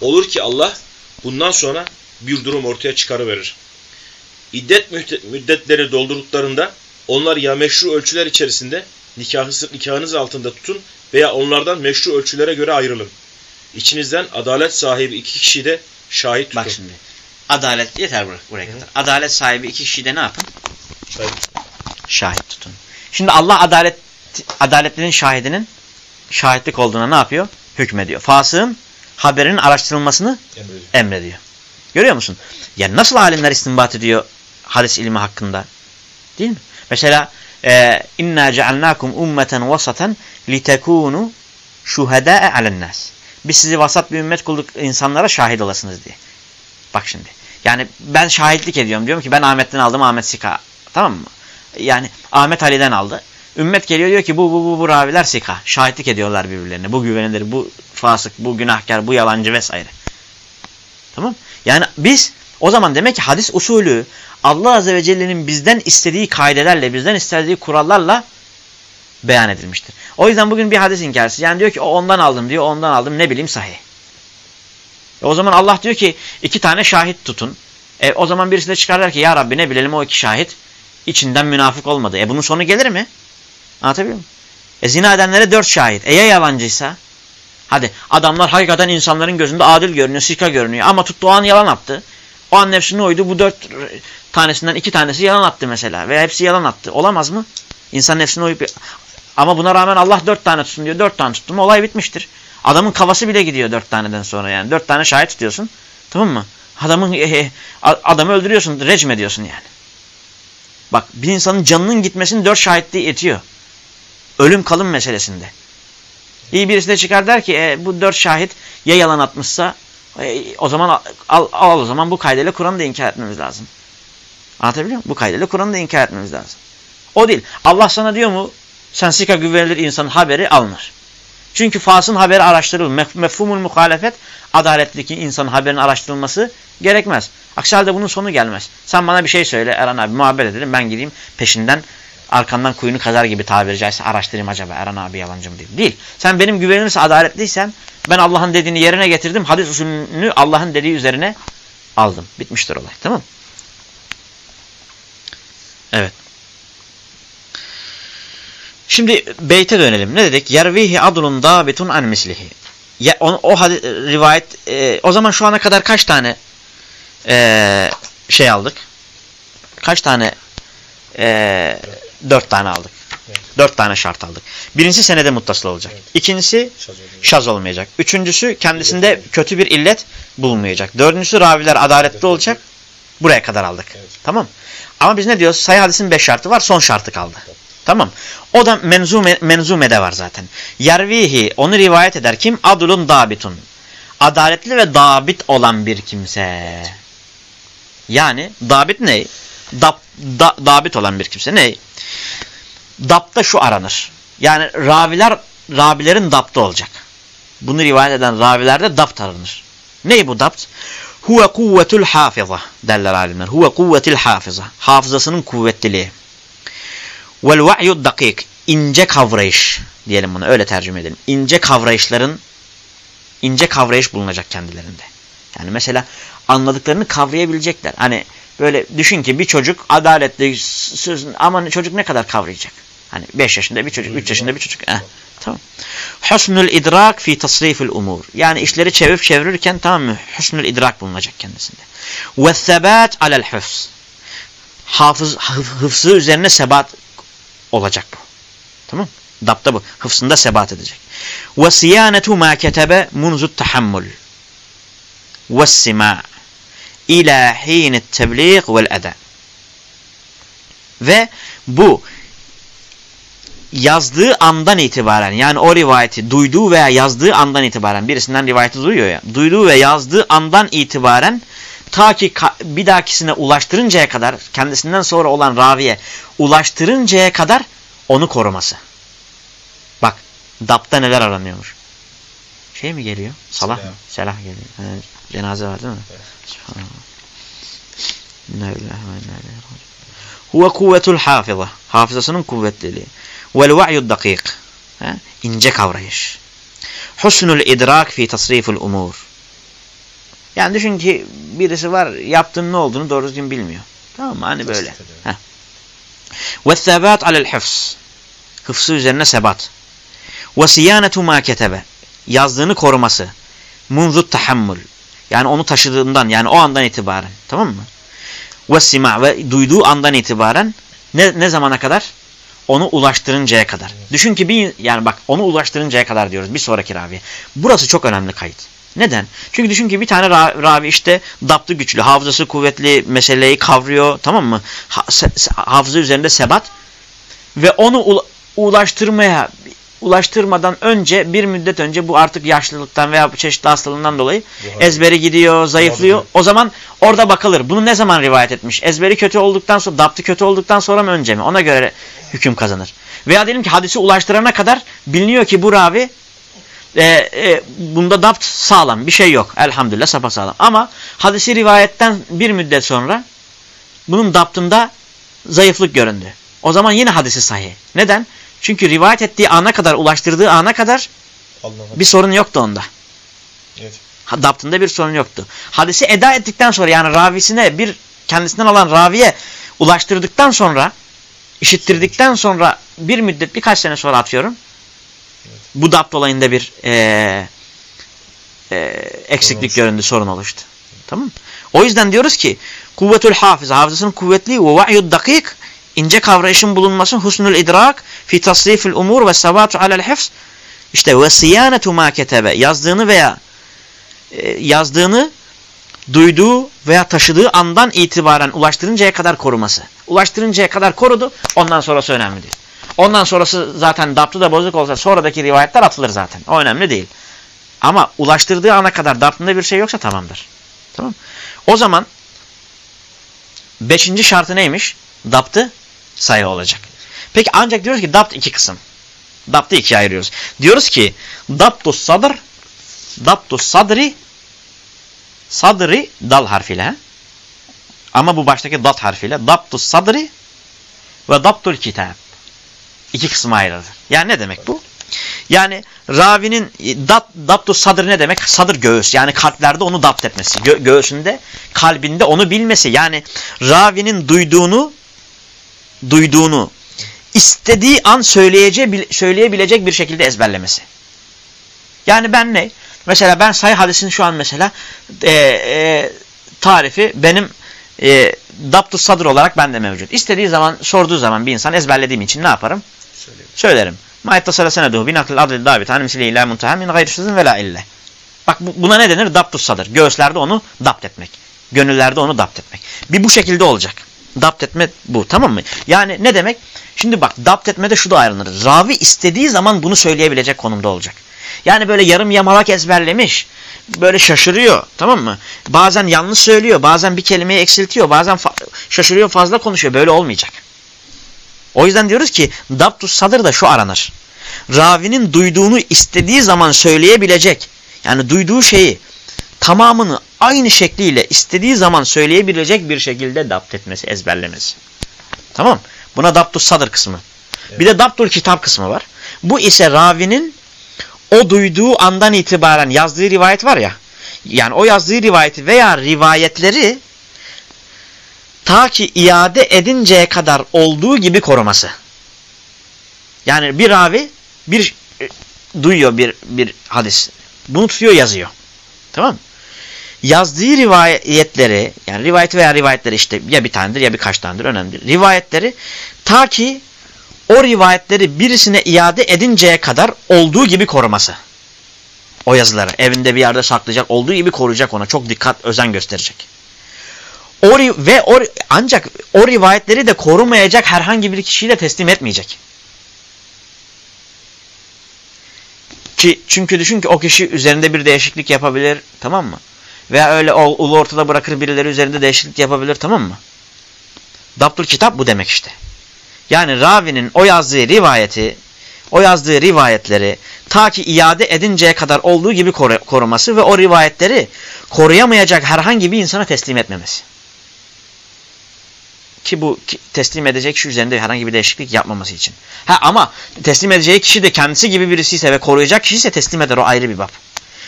Olur ki Allah bundan sonra bir durum ortaya çıkarıverir. İddet müddetleri doldurduklarında onlar ya meşru ölçüler içerisinde nikahı, nikahınız altında tutun veya onlardan meşru ölçülere göre ayrılın. İçinizden adalet sahibi iki kişi de şahit tutun. Bak şimdi. Adalet yeter buraya, buraya kadar. Adalet sahibi iki kişi de ne yapın? Şahit. Şahit tutun. Şimdi Allah adalet adaletlerin şahidinin şahitlik olduğuna ne yapıyor? Hükmediyor. Fasığın haberinin araştırılmasını Emrediyor. emrediyor. Görüyor musun? Yani nasıl alimler istinbat ediyor hadis ilmi hakkında? Değil mi? Mesela e, inna cealnakum ummeten vasaten litekunu şuhedâe alennas. Biz sizi vasat bir ümmet kıldık insanlara şahit olasınız diye. Bak şimdi. Yani ben şahitlik ediyorum. Diyorum ki ben Ahmet'ten aldım Ahmet Sika. Tamam mı? Yani Ahmet Ali'den aldı. Ümmet geliyor diyor ki bu bu bu, bu raviler Sika. Şahitlik ediyorlar birbirlerine. Bu güvenilir, bu fasık, bu günahkar, bu yalancı vesaire. Tamam Yani biz o zaman demek ki hadis usulü Allah Azze ve Celle'nin bizden istediği kaidelerle, bizden istediği kurallarla beyan edilmiştir. O yüzden bugün bir hadis inkarcısı. Yani diyor ki o ondan aldım diyor, ondan aldım ne bileyim sahih. E o zaman Allah diyor ki iki tane şahit tutun. E o zaman birisi de çıkar der ki ya Rabbi ne bilelim o iki şahit içinden münafık olmadı. E bunun sonu gelir mi? Anlatabiliyor muyum? E zina edenlere dört şahit. E ya yalancıysa? Hadi adamlar hakikaten insanların gözünde adil görünüyor, sika görünüyor. Ama tuttu o an yalan attı. O an nefsine uydu. Bu dört tanesinden iki tanesi yalan attı mesela. Veya hepsi yalan attı. Olamaz mı? İnsan nefsine uyup... Ama buna rağmen Allah dört tane tutsun diyor. Dört tane tuttu mu olay bitmiştir. Adamın kafası bile gidiyor dört taneden sonra yani. Dört tane şahit tutuyorsun. Tamam mı? Adamın e, adamı öldürüyorsun. Recm ediyorsun yani. Bak bir insanın canının gitmesini dört şahitliği etiyor. Ölüm kalım meselesinde. İyi birisi de çıkar der ki e, bu dört şahit ya yalan atmışsa e, o zaman al, al o zaman bu kaydıyla Kur'an'ı da inkar etmemiz lazım. Anlatabiliyor muyum? Bu kaydıyla Kur'an'ı da inkar etmemiz lazım. O değil. Allah sana diyor mu sen sika güvenilir insan haberi alınır. Çünkü fasın haberi araştırılır. Mef mefhumul muhalefet adaletli insanın haberin araştırılması gerekmez. Aksi halde bunun sonu gelmez. Sen bana bir şey söyle Eren abi muhabbet edelim ben gideyim peşinden arkandan kuyunu kazar gibi tabiri caizse araştırayım acaba Eren abi yalancı mı değil. Değil. Sen benim güvenilirse adaletliysen ben Allah'ın dediğini yerine getirdim. Hadis usulünü Allah'ın dediği üzerine aldım. Bitmiştir olay. Tamam Evet. Şimdi beyte dönelim. Ne dedik? Yervihi adlun dabitun an mislihi. Ya, o, o rivayet e, o zaman şu ana kadar kaç tane e, şey aldık? Kaç tane e, dört tane aldık. Evet. Dört tane şart aldık. Birincisi senede muttasıl olacak. Evet. İkincisi Şaz olmayacak. Üçüncüsü kendisinde kötü bir illet bulunmayacak. Dördüncüsü raviler adaletli olacak. Buraya kadar aldık. Evet. Tamam. Ama biz ne diyoruz? Sayı hadisin beş şartı var. Son şartı kaldı. Tamam. O da menzume, menzumede var zaten. Yervihi onu rivayet eder. Kim? Adulun dabitun. Adaletli ve dabit olan bir kimse. Yani dabit ne? Dab, da, dabit olan bir kimse ne? Dapta şu aranır. Yani raviler ravilerin daptı olacak. Bunu rivayet eden ravilerde dapt aranır. Ney bu dapt? Huve kuvvetul hafiza derler alimler. Huve kuvvetil hafiza. Hafızasının kuvvetliliği. Vel va'yud dakik. ince kavrayış diyelim bunu öyle tercüme edelim. İnce kavrayışların ince kavrayış bulunacak kendilerinde. Yani mesela anladıklarını kavrayabilecekler. Hani böyle düşün ki bir çocuk adaletli sözün ama çocuk ne kadar kavrayacak? Hani 5 yaşında bir çocuk, 3 yaşında bir çocuk. Eh, tamam. Husnul idrak fi tasrifil umur. Yani işleri çevirip çevirirken tamam mı? Husnul idrak bulunacak kendisinde. Ve sebat alel hıfz. Hafız, hıfzı üzerine sebat olacak bu. Tamam Dapta bu. Hıfzında sebat edecek. Ve siyanetu ma ketebe munzut tahammül. Sima ila hinet tebliğ vel eda. Ve bu yazdığı andan itibaren yani o rivayeti duyduğu veya yazdığı andan itibaren birisinden rivayeti duyuyor ya duyduğu ve yazdığı andan itibaren ta ki bir dahakisine ulaştırıncaya kadar kendisinden sonra olan raviye ulaştırıncaya kadar onu koruması. Bak dapta neler aranıyormuş. Şey mi geliyor? Salah Selah. mı? Selah geliyor. Yani, cenaze var değil mi? Evet. Huve kuvvetul hafıza. Hafızasının kuvvetliliği. Vel va'yud dakik. İnce kavrayış. Husnul idrak fi tasriful umur. Yani düşün ki birisi var yaptığın ne olduğunu doğru düzgün bilmiyor. Tamam mı? Hani böyle. Ve sebat alel hıfz. Hıfzı üzerine sebat. Ve siyanetu ma ketebe. Yazdığını koruması. Munzut tahammül. Yani onu taşıdığından yani o andan itibaren. Tamam mı? Ve sima ve duyduğu andan itibaren ne, ne zamana kadar? Onu ulaştırıncaya kadar. Düşün ki bir yani bak onu ulaştırıncaya kadar diyoruz bir sonraki ravi. Burası çok önemli kayıt. Neden? Çünkü düşün ki bir tane ravi işte daptı güçlü, hafızası kuvvetli, meseleyi kavruyor tamam mı? Ha, hafıza üzerinde sebat ve onu ulaştırmaya ulaştırmadan önce bir müddet önce bu artık yaşlılıktan veya çeşitli hastalığından dolayı ezberi gidiyor, zayıflıyor. O zaman orada bakılır. Bunu ne zaman rivayet etmiş? Ezberi kötü olduktan sonra, daptı kötü olduktan sonra mı önce mi? Ona göre hüküm kazanır. Veya diyelim ki hadisi ulaştırana kadar biliniyor ki bu ravi e, e, bunda dapt sağlam. Bir şey yok. Elhamdülillah sapasağlam. Ama hadisi rivayetten bir müddet sonra bunun daptında zayıflık göründü. O zaman yine hadisi sahih. Neden? Çünkü rivayet ettiği ana kadar, ulaştırdığı ana kadar bir sorun yoktu onda. Evet. Daptında bir sorun yoktu. Hadisi eda ettikten sonra yani ravisine bir kendisinden alan raviye ulaştırdıktan sonra, işittirdikten sonra bir müddet birkaç sene sonra atıyorum. Evet. Bu dapt olayında bir e, e, eksiklik sorun göründü, sorun oluştu. Tamam O yüzden diyoruz ki kuvvetül hafız, hafızasının kuvvetli ve va'yud dakik ince kavrayışın bulunması husnul idrak fi tasrifil umur ve sabatu alel hifz işte ve siyanetu ma ketebe yazdığını veya e, yazdığını duyduğu veya taşıdığı andan itibaren ulaştırıncaya kadar koruması. Ulaştırıncaya kadar korudu. Ondan sonrası önemli değil. Ondan sonrası zaten daptı da bozuk olsa sonradaki rivayetler atılır zaten. O önemli değil. Ama ulaştırdığı ana kadar daptında bir şey yoksa tamamdır. Tamam O zaman beşinci şartı neymiş? Daptı sayı olacak. Peki ancak diyoruz ki dapt iki kısım. Daptı ikiye ayırıyoruz. Diyoruz ki daptus sadr daptus sadri sadri dal harfiyle ama bu baştaki dat harfiyle daptus sadri ve daptul kitab. İki kısma ayrılır. Yani ne demek bu? Yani ravinin dat, daptus sadr ne demek? Sadır göğüs. Yani kalplerde onu dapt etmesi. Gö göğsünde, kalbinde onu bilmesi. Yani ravinin duyduğunu duyduğunu istediği an söyleyebilecek bir şekilde ezberlemesi. Yani ben ne? Mesela ben sayı hadisini şu an mesela e, e, tarifi benim e, daptu sadır olarak bende mevcut. İstediği zaman sorduğu zaman bir insan ezberlediğim için ne yaparım? Söylerim. Söylerim. Ma ettasala seneduhu binaklil adil davi tani misli ila muntahem min gayrışsızın ve la ille. Bak buna ne denir? Daptu sadır. Göğüslerde onu dapt etmek. Gönüllerde onu dapt etmek. Bir bu şekilde olacak. Dapt etme bu tamam mı? Yani ne demek? Şimdi bak dapt etmede şu da ayrılır. Ravi istediği zaman bunu söyleyebilecek konumda olacak. Yani böyle yarım yamalak ezberlemiş. Böyle şaşırıyor. Tamam mı? Bazen yanlış söylüyor. Bazen bir kelimeyi eksiltiyor. Bazen fa şaşırıyor fazla konuşuyor. Böyle olmayacak. O yüzden diyoruz ki Dabtus Sadır da şu aranır. Ravinin duyduğunu istediği zaman söyleyebilecek. Yani duyduğu şeyi tamamını aynı şekliyle istediği zaman söyleyebilecek bir şekilde dapt etmesi, ezberlemesi. Tamam Buna Dabtus Sadır kısmı. Evet. Bir de Dabtul Kitap kısmı var. Bu ise ravinin o duyduğu andan itibaren yazdığı rivayet var ya. Yani o yazdığı rivayeti veya rivayetleri ta ki iade edinceye kadar olduğu gibi koruması. Yani bir ravi bir e, duyuyor bir bir hadis. Bunu tutuyor yazıyor. Tamam mı? Yazdığı rivayetleri yani rivayet veya rivayetleri işte ya bir tanedir ya birkaç tanedir önemli. Rivayetleri ta ki o rivayetleri birisine iade edinceye kadar olduğu gibi koruması. O yazıları evinde bir yerde saklayacak olduğu gibi koruyacak ona çok dikkat özen gösterecek. O ve o ancak o rivayetleri de korumayacak herhangi bir kişiyi de teslim etmeyecek. Ki çünkü düşün ki o kişi üzerinde bir değişiklik yapabilir, tamam mı? Veya öyle ulu ortada bırakır birileri üzerinde değişiklik yapabilir, tamam mı? Dabtul kitap bu demek işte. Yani ravinin o yazdığı rivayeti, o yazdığı rivayetleri ta ki iade edinceye kadar olduğu gibi koru- koruması ve o rivayetleri koruyamayacak herhangi bir insana teslim etmemesi. Ki bu teslim edecek kişi üzerinde herhangi bir değişiklik yapmaması için. Ha ama teslim edeceği kişi de kendisi gibi birisi ise ve koruyacak kişi ise teslim eder o ayrı bir bab.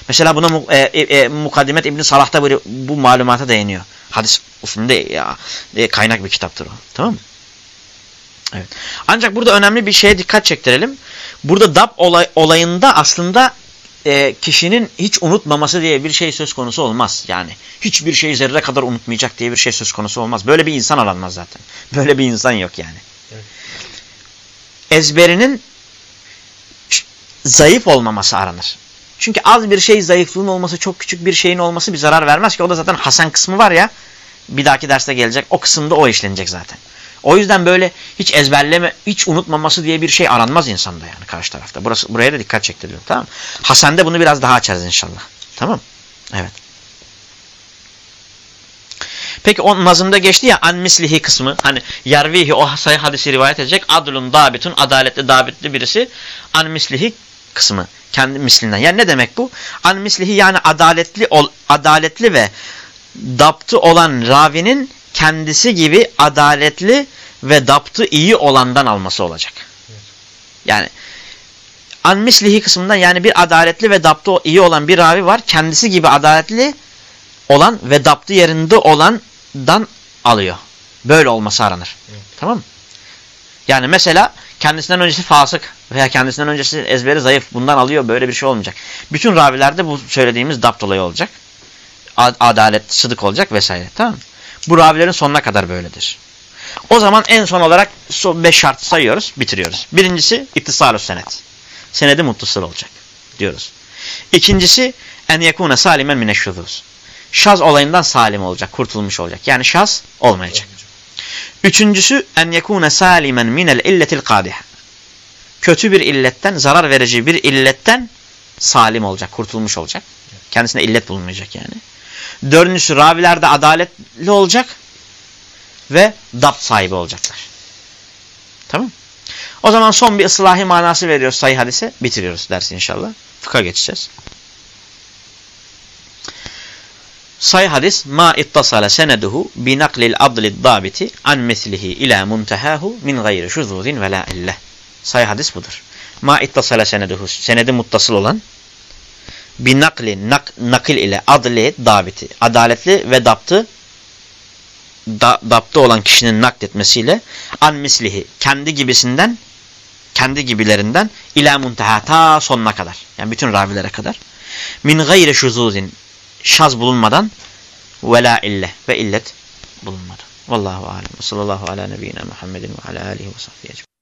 Mesela buna e, e, e, Mukaddimet İbn Salah da bu, malumata değiniyor. Hadis usulünde ya, e, kaynak bir kitaptır o. Tamam mı? Evet. Ancak burada önemli bir şeye dikkat çektirelim. Burada DAP olay, olayında aslında e, kişinin hiç unutmaması diye bir şey söz konusu olmaz. Yani hiçbir şeyi zerre kadar unutmayacak diye bir şey söz konusu olmaz. Böyle bir insan aranmaz zaten. Böyle bir insan yok yani. Evet. Ezberinin zayıf olmaması aranır. Çünkü az bir şey zayıflığın olması, çok küçük bir şeyin olması bir zarar vermez ki. O da zaten Hasan kısmı var ya, bir dahaki derste gelecek. O kısımda o işlenecek zaten. O yüzden böyle hiç ezberleme, hiç unutmaması diye bir şey aranmaz insanda yani karşı tarafta. Burası buraya da dikkat çektiriyorum tamam? Hasan'da bunu biraz daha açarız inşallah. Tamam? Evet. Peki o nazımda geçti ya an mislihi kısmı hani yarvihi o sayı hadisi rivayet edecek adlun dabitun adaletli dabitli birisi an mislihi kısmı kendi mislinden. Yani ne demek bu? An mislihi yani adaletli ol, adaletli ve daptı olan ravinin kendisi gibi adaletli ve daptı iyi olandan alması olacak. Yani an mislihi kısmından yani bir adaletli ve daptı iyi olan bir ravi var. Kendisi gibi adaletli olan ve daptı yerinde olandan alıyor. Böyle olması aranır. Evet. Tamam mı? Yani mesela kendisinden öncesi fasık veya kendisinden öncesi ezberi zayıf bundan alıyor böyle bir şey olmayacak. Bütün ravilerde bu söylediğimiz dapt olayı olacak. Ad- Adalet, sıdık olacak vesaire. Tamam? Bu ravilerin sonuna kadar böyledir. O zaman en son olarak son beş şartı sayıyoruz, bitiriyoruz. Birincisi ittisalü senet. Senedi muttasıl olacak diyoruz. İkincisi en yekune salimen mineşşuzuz. Şaz olayından salim olacak, kurtulmuş olacak. Yani şaz olmayacak. Üçüncüsü en yekune salimen minel illetil kadih. Kötü bir illetten, zarar verici bir illetten salim olacak, kurtulmuş olacak. Kendisine illet bulunmayacak yani. Dördüncüsü ravilerde adaletli olacak ve dapt sahibi olacaklar. Tamam O zaman son bir ıslahi manası veriyoruz sayı hadise. Bitiriyoruz dersi inşallah. Fıkha geçeceğiz. Sayı hadis ma ittasala seneduhu bi naklil adlid dabiti an mislihi ila muntahahu min gayri şuzuzin ve la illah. Sayı hadis budur. Ma ittasala seneduhu senedi muttasıl olan bi nakli nak, nakil ile adli dabiti adaletli ve daptı da, daptı olan kişinin nakletmesiyle an mislihi kendi gibisinden kendi gibilerinden ila muntaha ta sonuna kadar. Yani bütün ravilere kadar. Min gayri şuzuzin şaz bulunmadan ve ille ve illet bulunmadan. Vallahu alem. Sallallahu ala nebiyyina Muhammedin ve ala alihi ve sahbihi.